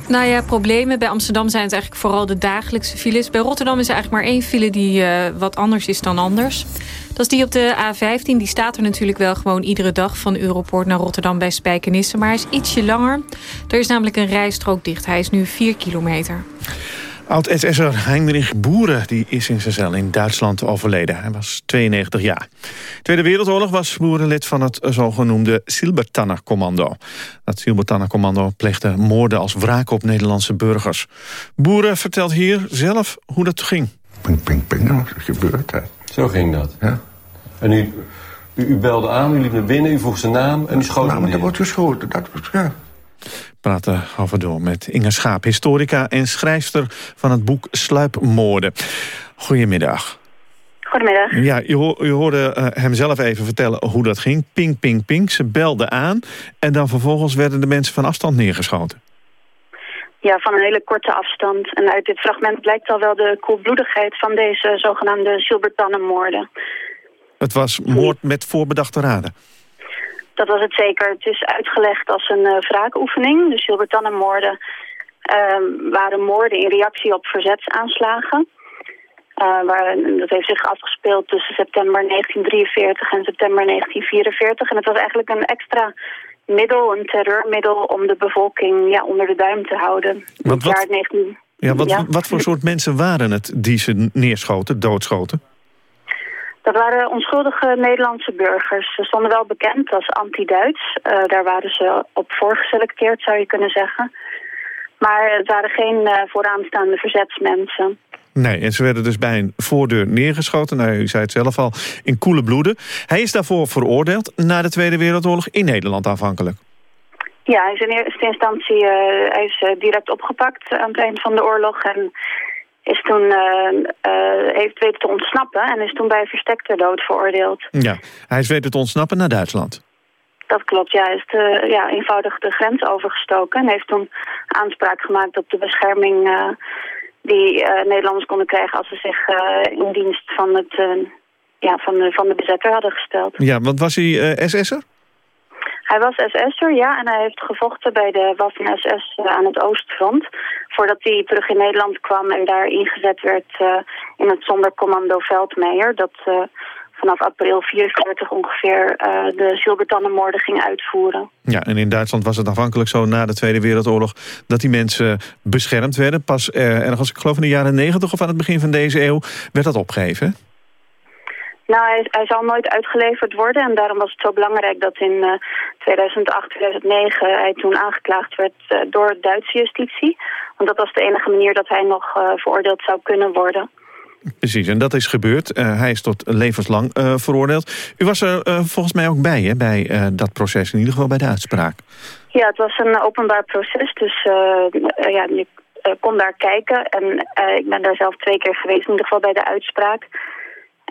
Speaker 6: Nou ja, problemen. Bij Amsterdam zijn het eigenlijk vooral de dagelijkse files. Bij Rotterdam is er eigenlijk maar één file die uh, wat anders is dan anders. Dat is die op de A15. Die staat er natuurlijk wel gewoon iedere dag van Europoort naar Rotterdam bij Spijkenisse. Maar hij is ietsje langer. Er is namelijk een rijstrook dicht. Hij is nu 4 kilometer.
Speaker 13: Oud-SS'er Heinrich Boeren die is in zijn cel in Duitsland overleden. Hij was 92 jaar. Tweede Wereldoorlog was Boeren lid van het zogenoemde Silbertanner-commando. Dat Silbertanner-commando pleegde moorden als wraak op Nederlandse burgers. Boeren vertelt hier zelf hoe dat ging.
Speaker 22: Ping, ping, ping, dat is gebeurd. Hè.
Speaker 23: Zo ging dat?
Speaker 22: Ja.
Speaker 23: En u, u, u belde aan, u liep naar binnen, u vroeg zijn naam en u schoot
Speaker 22: nou, maar dat wordt geschoten. Dat wordt, ja
Speaker 13: praten over door met Inge Schaap, historica en schrijfster van het boek Sluipmoorden. Goedemiddag.
Speaker 24: Goedemiddag.
Speaker 13: Ja, u, u hoorde uh, hem zelf even vertellen hoe dat ging. Ping, ping, ping. Ze belden aan en dan vervolgens werden de mensen van afstand neergeschoten.
Speaker 24: Ja, van een hele korte afstand. En uit dit fragment blijkt al wel de koelbloedigheid van deze zogenaamde Silbertannenmoorden.
Speaker 13: Het was moord met voorbedachte raden.
Speaker 24: Dat was het zeker. Het is uitgelegd als een uh, wraakoefening. De Silbertannenmoorden uh, waren moorden in reactie op verzetsaanslagen. Uh, waar, dat heeft zich afgespeeld tussen september 1943 en september 1944. En het was eigenlijk een extra middel, een terreurmiddel... om de bevolking ja, onder de duim te houden.
Speaker 13: Want wat, 19... ja, wat, ja. wat voor soort mensen waren het die ze neerschoten, doodschoten?
Speaker 24: Dat waren onschuldige Nederlandse burgers. Ze stonden wel bekend als anti-Duits. Uh, daar waren ze op voorgeselecteerd, zou je kunnen zeggen. Maar het waren geen uh, vooraanstaande verzetsmensen.
Speaker 13: Nee, en ze werden dus bij een voordeur neergeschoten. Nou, u zei het zelf al, in koele bloeden. Hij is daarvoor veroordeeld na de Tweede Wereldoorlog in Nederland aanvankelijk.
Speaker 24: Ja, hij is in eerste instantie uh, hij is, direct opgepakt aan het eind van de oorlog... en is toen, uh, uh, heeft weten te ontsnappen en is toen bij verstekte dood veroordeeld.
Speaker 13: Ja, hij is weten te ontsnappen naar Duitsland.
Speaker 24: Dat klopt, ja. Hij is de, ja, eenvoudig de grens overgestoken en heeft toen aanspraak gemaakt op de bescherming uh, die Nederlanders konden krijgen als ze zich in dienst van, het, ja, van, de, van de bezetter hadden gesteld.
Speaker 13: Ja, want was hij SS'er?
Speaker 24: Hij was SS'er, ja, en hij heeft gevochten bij de Waffen-SS aan het Oostfront. Voordat hij terug in Nederland kwam en daar ingezet werd uh, in het Sonderkommando Veldmeijer. Dat uh, vanaf april 44 ongeveer de Silbertannenmoorden ging uitvoeren.
Speaker 13: Ja, en in Duitsland was het afhankelijk zo na de Tweede Wereldoorlog... dat die mensen beschermd werden. Pas ergens, ik geloof in de jaren 90 of aan het begin van deze eeuw, werd dat opgegeven.
Speaker 24: Nou, hij, hij, zal nooit uitgeleverd worden en daarom was het zo belangrijk dat in uh, 2008, 2009 hij toen aangeklaagd werd uh, door Duitse justitie. Want dat was de enige manier dat hij nog uh, veroordeeld zou kunnen worden.
Speaker 13: Precies, en dat is gebeurd. hij is tot levenslang veroordeeld. U was er volgens mij ook bij, hè, bij dat proces, in ieder geval bij de uitspraak.
Speaker 24: Ja, het was een openbaar proces, dus ja, eh, kon daar kijken. En eh, ik ben daar zelf twee keer geweest, in ieder geval bij de uitspraak.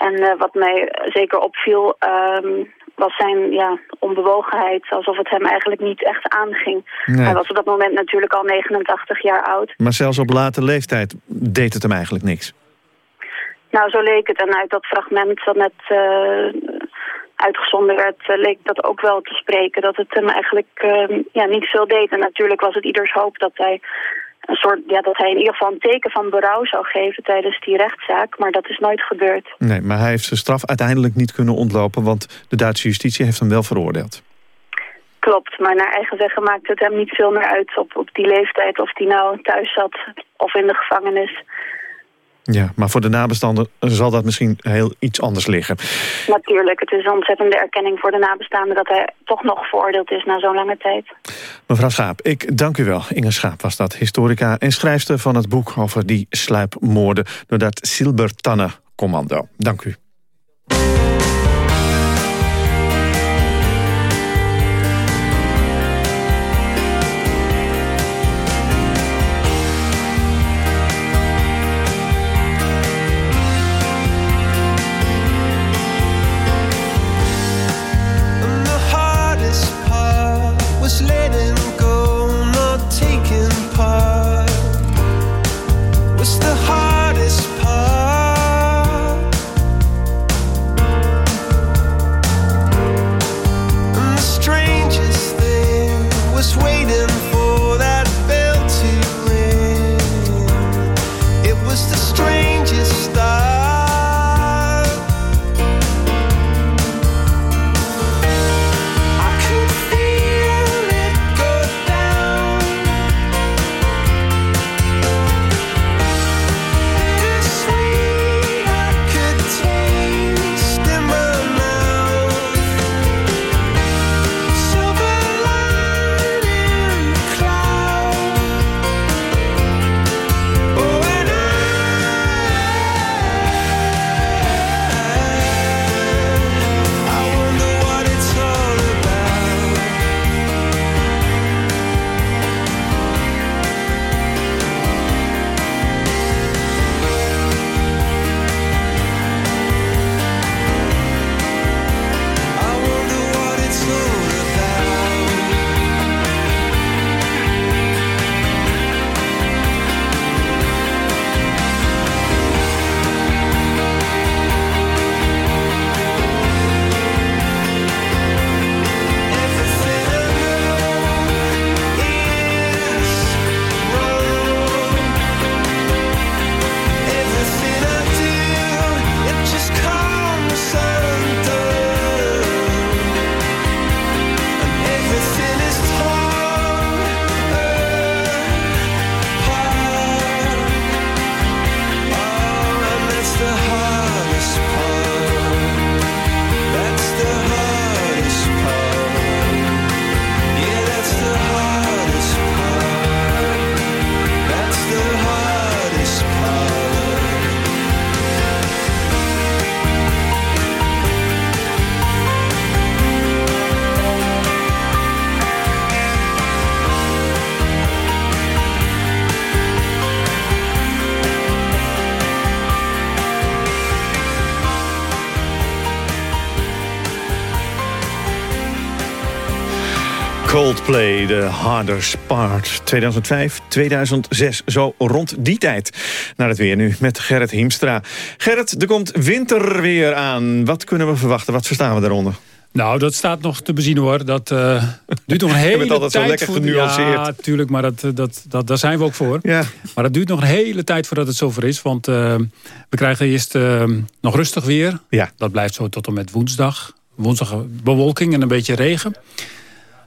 Speaker 24: En eh, wat mij zeker opviel, ehm, was zijn ja, onbewogenheid. Alsof het hem eigenlijk niet echt aanging.
Speaker 25: Nee.
Speaker 24: Hij was op dat moment natuurlijk al 89 jaar oud.
Speaker 25: Maar zelfs op late leeftijd deed het hem eigenlijk niks.
Speaker 24: Nou, zo leek het. En uit dat fragment dat net eh, uitgezonden werd, eh, leek dat ook wel te spreken. Dat het hem eigenlijk eh, ja, niet veel deed. En natuurlijk was het ieders hoop dat hij een soort, ja, dat hij in ieder geval een teken van berouw zou geven tijdens die rechtszaak. Maar dat is nooit gebeurd.
Speaker 25: Nee, maar hij heeft zijn straf uiteindelijk niet kunnen ontlopen... want de Duitse justitie heeft hem wel veroordeeld.
Speaker 24: Klopt, maar naar eigen zeggen maakt het hem niet veel meer uit op, op die leeftijd. Of die nou thuis zat of in de gevangenis.
Speaker 25: Ja, maar voor de nabestaanden zal dat misschien heel iets anders liggen.
Speaker 24: Natuurlijk, het is een ontzettende erkenning voor de nabestaanden... dat hij toch nog veroordeeld is na zo'n lange tijd.
Speaker 25: Mevrouw Schaap, ik dank u wel. Inge Schaap was dat, historica en schrijfster van het boek... over die sluipmoorden door dat Silbertanne-commando. Dank u. Coldplay, The Hardest Part. 2005, 2006, zo rond die tijd. Naar het weer nu met Gerrit Hiemstra. Gerrit, er komt winterweer aan. Wat kunnen we verwachten? Wat verstaan we daaronder?
Speaker 26: Nou, dat staat nog te bezien hoor. Dat eh, duurt nog een hele
Speaker 25: Je bent altijd zo
Speaker 26: tijd.
Speaker 25: lekker
Speaker 26: voor-
Speaker 25: genuanceerd.
Speaker 26: Ja, tuurlijk, maar dat, eh, dat, dat, daar zijn we ook voor.
Speaker 25: Ja.
Speaker 26: Maar dat duurt nog een hele tijd voordat het zover is. Want eh, we krijgen eerst nog rustig weer.
Speaker 25: Ja.
Speaker 26: Dat blijft zo tot en met woensdag. Woensdag bewolking en een beetje regen.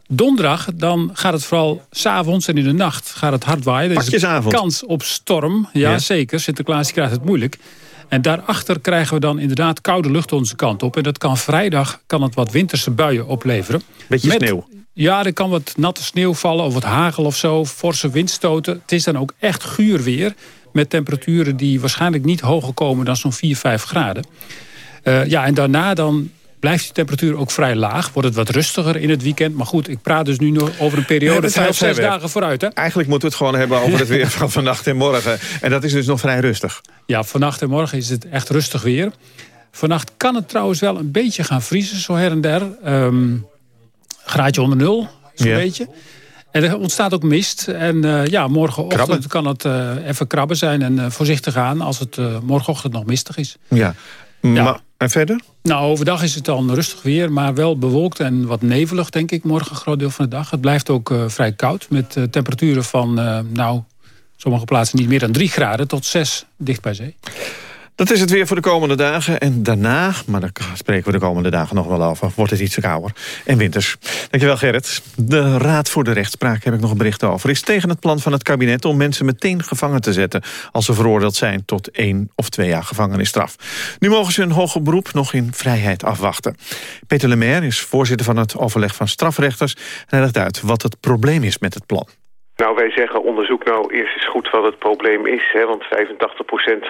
Speaker 26: Donderdag, dan gaat het vooral s'avonds en in de nacht gaat het hard waaien. Er is kans op storm. Ja,
Speaker 25: Ja.
Speaker 26: zeker. Sinterklaas krijgt het moeilijk. En daarachter krijgen we dan inderdaad koude lucht onze kant op. En dat kan vrijdag kan het wat winterse buien opleveren.
Speaker 25: Beetje
Speaker 26: Met-
Speaker 25: sneeuw.
Speaker 26: Ja, er kan wat natte sneeuw vallen of wat hagel of zo. Forse windstoten. Het is dan ook echt guur weer. Met temperaturen die waarschijnlijk niet hoger komen dan zo'n 4, 5 graden. Eh, ja, en daarna dan blijft die temperatuur ook vrij laag. Wordt het wat rustiger in het weekend. Maar goed, ik praat dus nu nog over een periode vijf, zes dagen vooruit. Hè?
Speaker 13: Eigenlijk moeten we het gewoon hebben over het weer van vannacht en morgen. En dat is dus nog vrij rustig.
Speaker 26: Ja, vannacht en morgen is het echt rustig weer. Vannacht kan het trouwens wel een beetje gaan vriezen, zo her en der. Um, graadje onder nul, zo'n beetje. En er ontstaat ook mist. En uh, ja, morgenochtend krabben. kan het uh, even krabben zijn en uh, voorzichtig aan... als het morgenochtend nog mistig is.
Speaker 13: Ja. Ja. Maar, en verder?
Speaker 26: Nou, overdag is het dan rustig weer, maar wel bewolkt en wat nevelig, denk ik, morgen een groot deel van de dag. Het blijft ook vrij koud, met temperaturen van, nou, sommige plaatsen niet meer dan 3 graden tot 6 dicht bij zee.
Speaker 13: Dat is het weer voor de komende dagen. En daarna, maar daar spreken we de komende dagen nog wel over... wordt het iets kouder en winters. Dankjewel Gerrit. De Raad voor de Rechtspraak heb ik nog een bericht over. Is tegen het plan van het kabinet om mensen meteen gevangen te zetten... als ze veroordeeld zijn tot één of twee jaar gevangenisstraf. Nu mogen ze een hoger beroep nog in vrijheid afwachten. Peter Lemaire is voorzitter van het overleg van strafrechters... en hij legt uit wat het probleem is met het plan.
Speaker 27: Nou, wij zeggen onderzoek nou eerst eens goed wat het probleem is. Hè, want 85%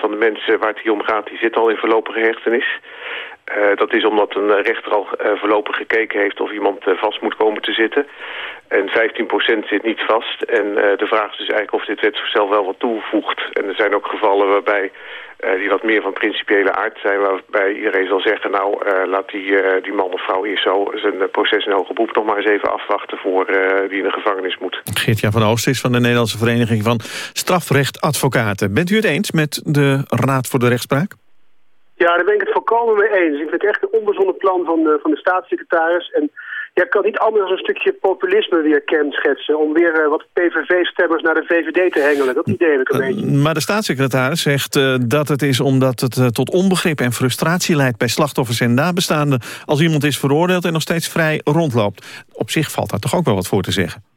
Speaker 27: van de mensen waar het hier om gaat, die zitten al in voorlopige hechtenis. Uh, dat is omdat een rechter al uh, voorlopig gekeken heeft of iemand uh, vast moet komen te zitten. En 15% zit niet vast. En de vraag is dus eigenlijk of dit wetsvoorstel wel wat toevoegt. En er zijn ook gevallen waarbij die wat meer van principiële aard zijn... waarbij iedereen zal zeggen... nou, laat die, die man of vrouw eerst zo zijn proces in hoger beroep... nog maar eens even afwachten voor die in de gevangenis moet.
Speaker 13: Geert-Jan van Oost is van de Nederlandse Vereniging van Strafrechtadvocaten. Bent u het eens met de Raad voor de Rechtspraak?
Speaker 28: Ja, daar ben ik het volkomen mee eens. Ik vind het echt een onbezonnen plan van de, van de staatssecretaris... En ja, ik kan niet anders dan een stukje populisme weer kenschetsen... om weer uh, wat PVV-stemmers naar de VVD te hengelen. Dat idee heb ik een beetje.
Speaker 13: Maar de staatssecretaris zegt uh, dat het is omdat het tot onbegrip en frustratie leidt... bij slachtoffers en nabestaanden als iemand is veroordeeld... en nog steeds vrij rondloopt. Op zich valt daar toch ook wel wat voor te zeggen?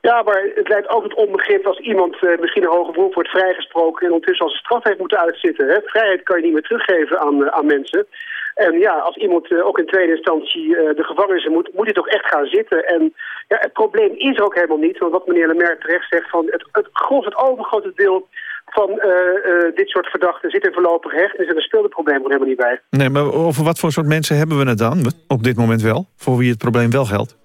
Speaker 28: Ja, maar het leidt ook tot onbegrip als iemand misschien een hoger beroep wordt vrijgesproken... en ondertussen als straf heeft moeten uitzitten. Hè? Vrijheid kan je niet meer teruggeven aan, aan mensen... En ja, als iemand uh, ook in tweede instantie de gevangenis moet, moet hij toch echt gaan zitten. En ja, het probleem is er ook helemaal niet, want wat meneer Lemaire terecht zegt, van het, het gros, het overgrote deel van dit soort verdachten zit in voorlopige hechtenis en daar speelt het probleem gewoon helemaal niet bij.
Speaker 13: Nee, maar over wat voor soort mensen hebben we het dan op dit moment wel, voor wie het probleem wel geldt?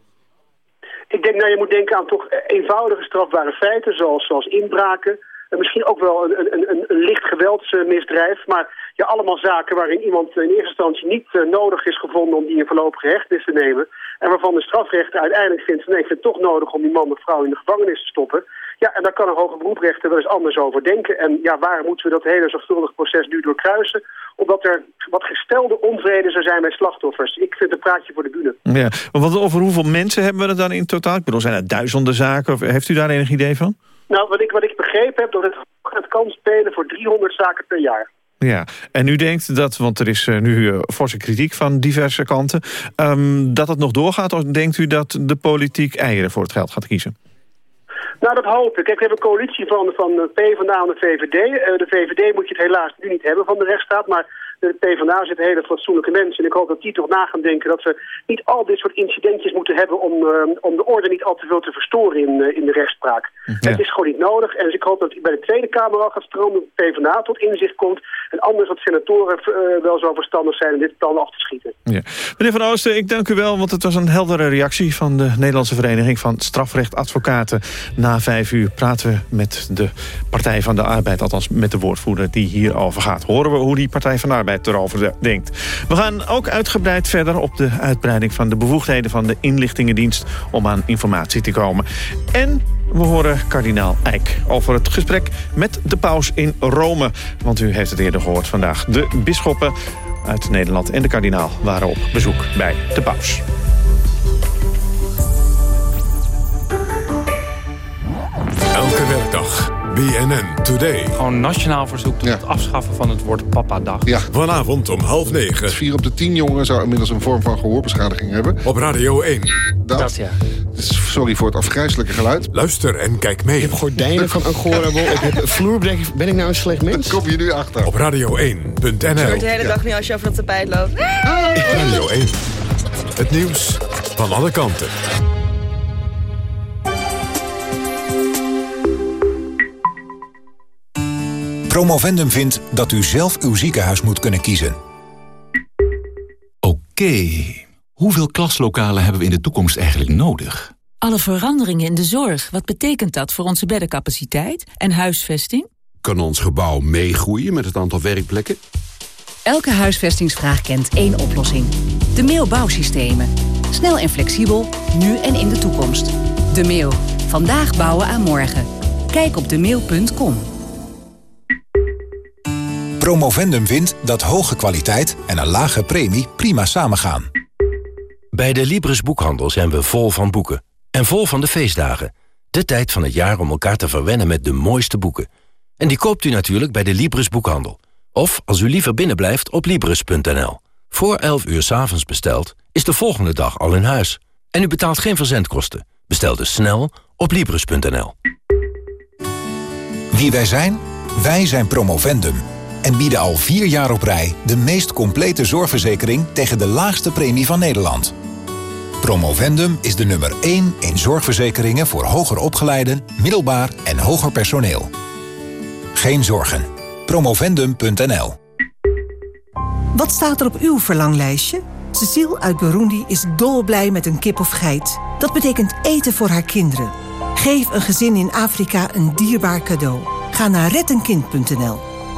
Speaker 28: Ik denk, nou, je moet denken aan toch eenvoudige strafbare feiten, zoals, zoals inbraken, misschien ook wel een, een, een, een licht geweldsmisdrijf, maar ja, allemaal zaken waarin iemand in eerste instantie niet uh, nodig is gevonden om die in voorlopige hechtenis te nemen. En waarvan de strafrechter uiteindelijk vindt, nee, ik vind het toch nodig om die man of vrouw in de gevangenis te stoppen. Ja, en daar kan een hoger beroeprechter wel eens anders over denken. En ja, waar moeten we dat hele zorgvuldig proces nu door kruisen? Omdat er wat gestelde onvrede zou zijn bij slachtoffers. Ik vind een praatje voor de bühne.
Speaker 13: Ja, maar wat, over hoeveel mensen hebben we er dan in totaal? Ik bedoel, zijn er duizenden zaken? Of heeft u daar enig idee van?
Speaker 28: Nou, wat ik, wat ik begrepen heb, dat het, het kan spelen voor 300 zaken per jaar.
Speaker 13: Ja, en u denkt dat, want er is uh, nu uh, forse kritiek van diverse kanten... Um, dat het nog doorgaat, of denkt u dat de politiek eieren voor het geld gaat kiezen?
Speaker 28: Nou, dat hoop ik. Kijk, we hebben een coalitie van, van PvdA en de VVD. Uh, de VVD moet je het helaas nu niet hebben van de rechtsstaat... maar de PvdA zitten hele fatsoenlijke mensen. En ik hoop dat die toch na gaan denken dat we niet al dit soort incidentjes moeten hebben... om, uh, om de orde niet al te veel te verstoren in, uh, in de rechtspraak. Ja. Het is gewoon niet nodig. En dus ik hoop dat bij de Tweede Kamer al gaat stromen... dat de PvdA tot inzicht komt. En anders dat senatoren uh, wel zo verstandig zijn om dit plan af te schieten.
Speaker 13: Ja. Meneer Van Oosten, ik dank u wel, want het was een heldere reactie... van de Nederlandse Vereniging van Strafrechtadvocaten. Na vijf uur praten we met de Partij van de Arbeid... althans met de woordvoerder die hierover gaat. Horen we hoe die Partij van de Arbeid erover denkt. We gaan ook uitgebreid verder op de uitbreiding van de bevoegdheden van de inlichtingendienst om aan informatie te komen. En we horen kardinaal Eijk over het gesprek met de paus in Rome. Want u heeft het eerder gehoord vandaag. De bisschoppen uit Nederland en de kardinaal waren op bezoek bij de paus.
Speaker 1: BNN Today.
Speaker 29: Gewoon nationaal verzoek tot het afschaffen van het woord papa-dag.
Speaker 1: Ja. Vanavond om half negen.
Speaker 30: Vier op de tien jongeren zou inmiddels een vorm van gehoorbeschadiging hebben.
Speaker 1: Op Radio 1.
Speaker 29: Dat, dat ja.
Speaker 30: Sorry voor het afgrijzelijke geluid.
Speaker 1: Luister en kijk mee.
Speaker 31: Ik heb gordijnen van Angora wol. Ik heb vloerbedek. Ben ik nou een slecht mens?
Speaker 30: Dat kom je nu achter.
Speaker 1: Op radio1.nl.
Speaker 32: Ik hoor de hele dag niet als je over dat tapijt loopt.
Speaker 1: Radio 1. Het nieuws van alle kanten.
Speaker 33: Promovendum vindt dat u zelf uw ziekenhuis moet kunnen kiezen.
Speaker 34: Oké, hoeveel klaslokalen hebben we in de toekomst eigenlijk nodig?
Speaker 35: Alle veranderingen in de zorg, wat betekent dat voor onze beddencapaciteit en huisvesting?
Speaker 23: Kan ons gebouw meegroeien met het aantal werkplekken?
Speaker 8: Elke huisvestingsvraag kent één oplossing. De Mail Bouwsystemen. Snel en flexibel, nu en in de toekomst. De Mail. Vandaag bouwen aan morgen. Kijk op demail.com.
Speaker 36: Promovendum vindt dat hoge kwaliteit en een lage premie prima samengaan.
Speaker 37: Bij de Libris Boekhandel zijn we vol van boeken. En vol van de feestdagen. De tijd van het jaar om elkaar te verwennen met de mooiste boeken. En die koopt u natuurlijk bij de Libris Boekhandel. Of, als u liever binnenblijft, op Libris.nl. Voor 11 uur s'avonds besteld, is de volgende dag al in huis. En u betaalt geen verzendkosten. Bestel dus snel op Libris.nl.
Speaker 36: Wie wij zijn? Wij zijn Promovendum. En bieden al vier jaar op rij de meest complete zorgverzekering tegen de laagste premie van Nederland. Promovendum is de nummer 1 in zorgverzekeringen voor hoger opgeleiden, middelbaar en hoger personeel. Geen zorgen. Promovendum.nl
Speaker 38: Wat staat er op uw verlanglijstje? Cecile uit Burundi is dolblij met een kip of geit. Dat betekent eten voor haar kinderen. Geef een gezin in Afrika een dierbaar cadeau. Ga naar rettenkind.nl.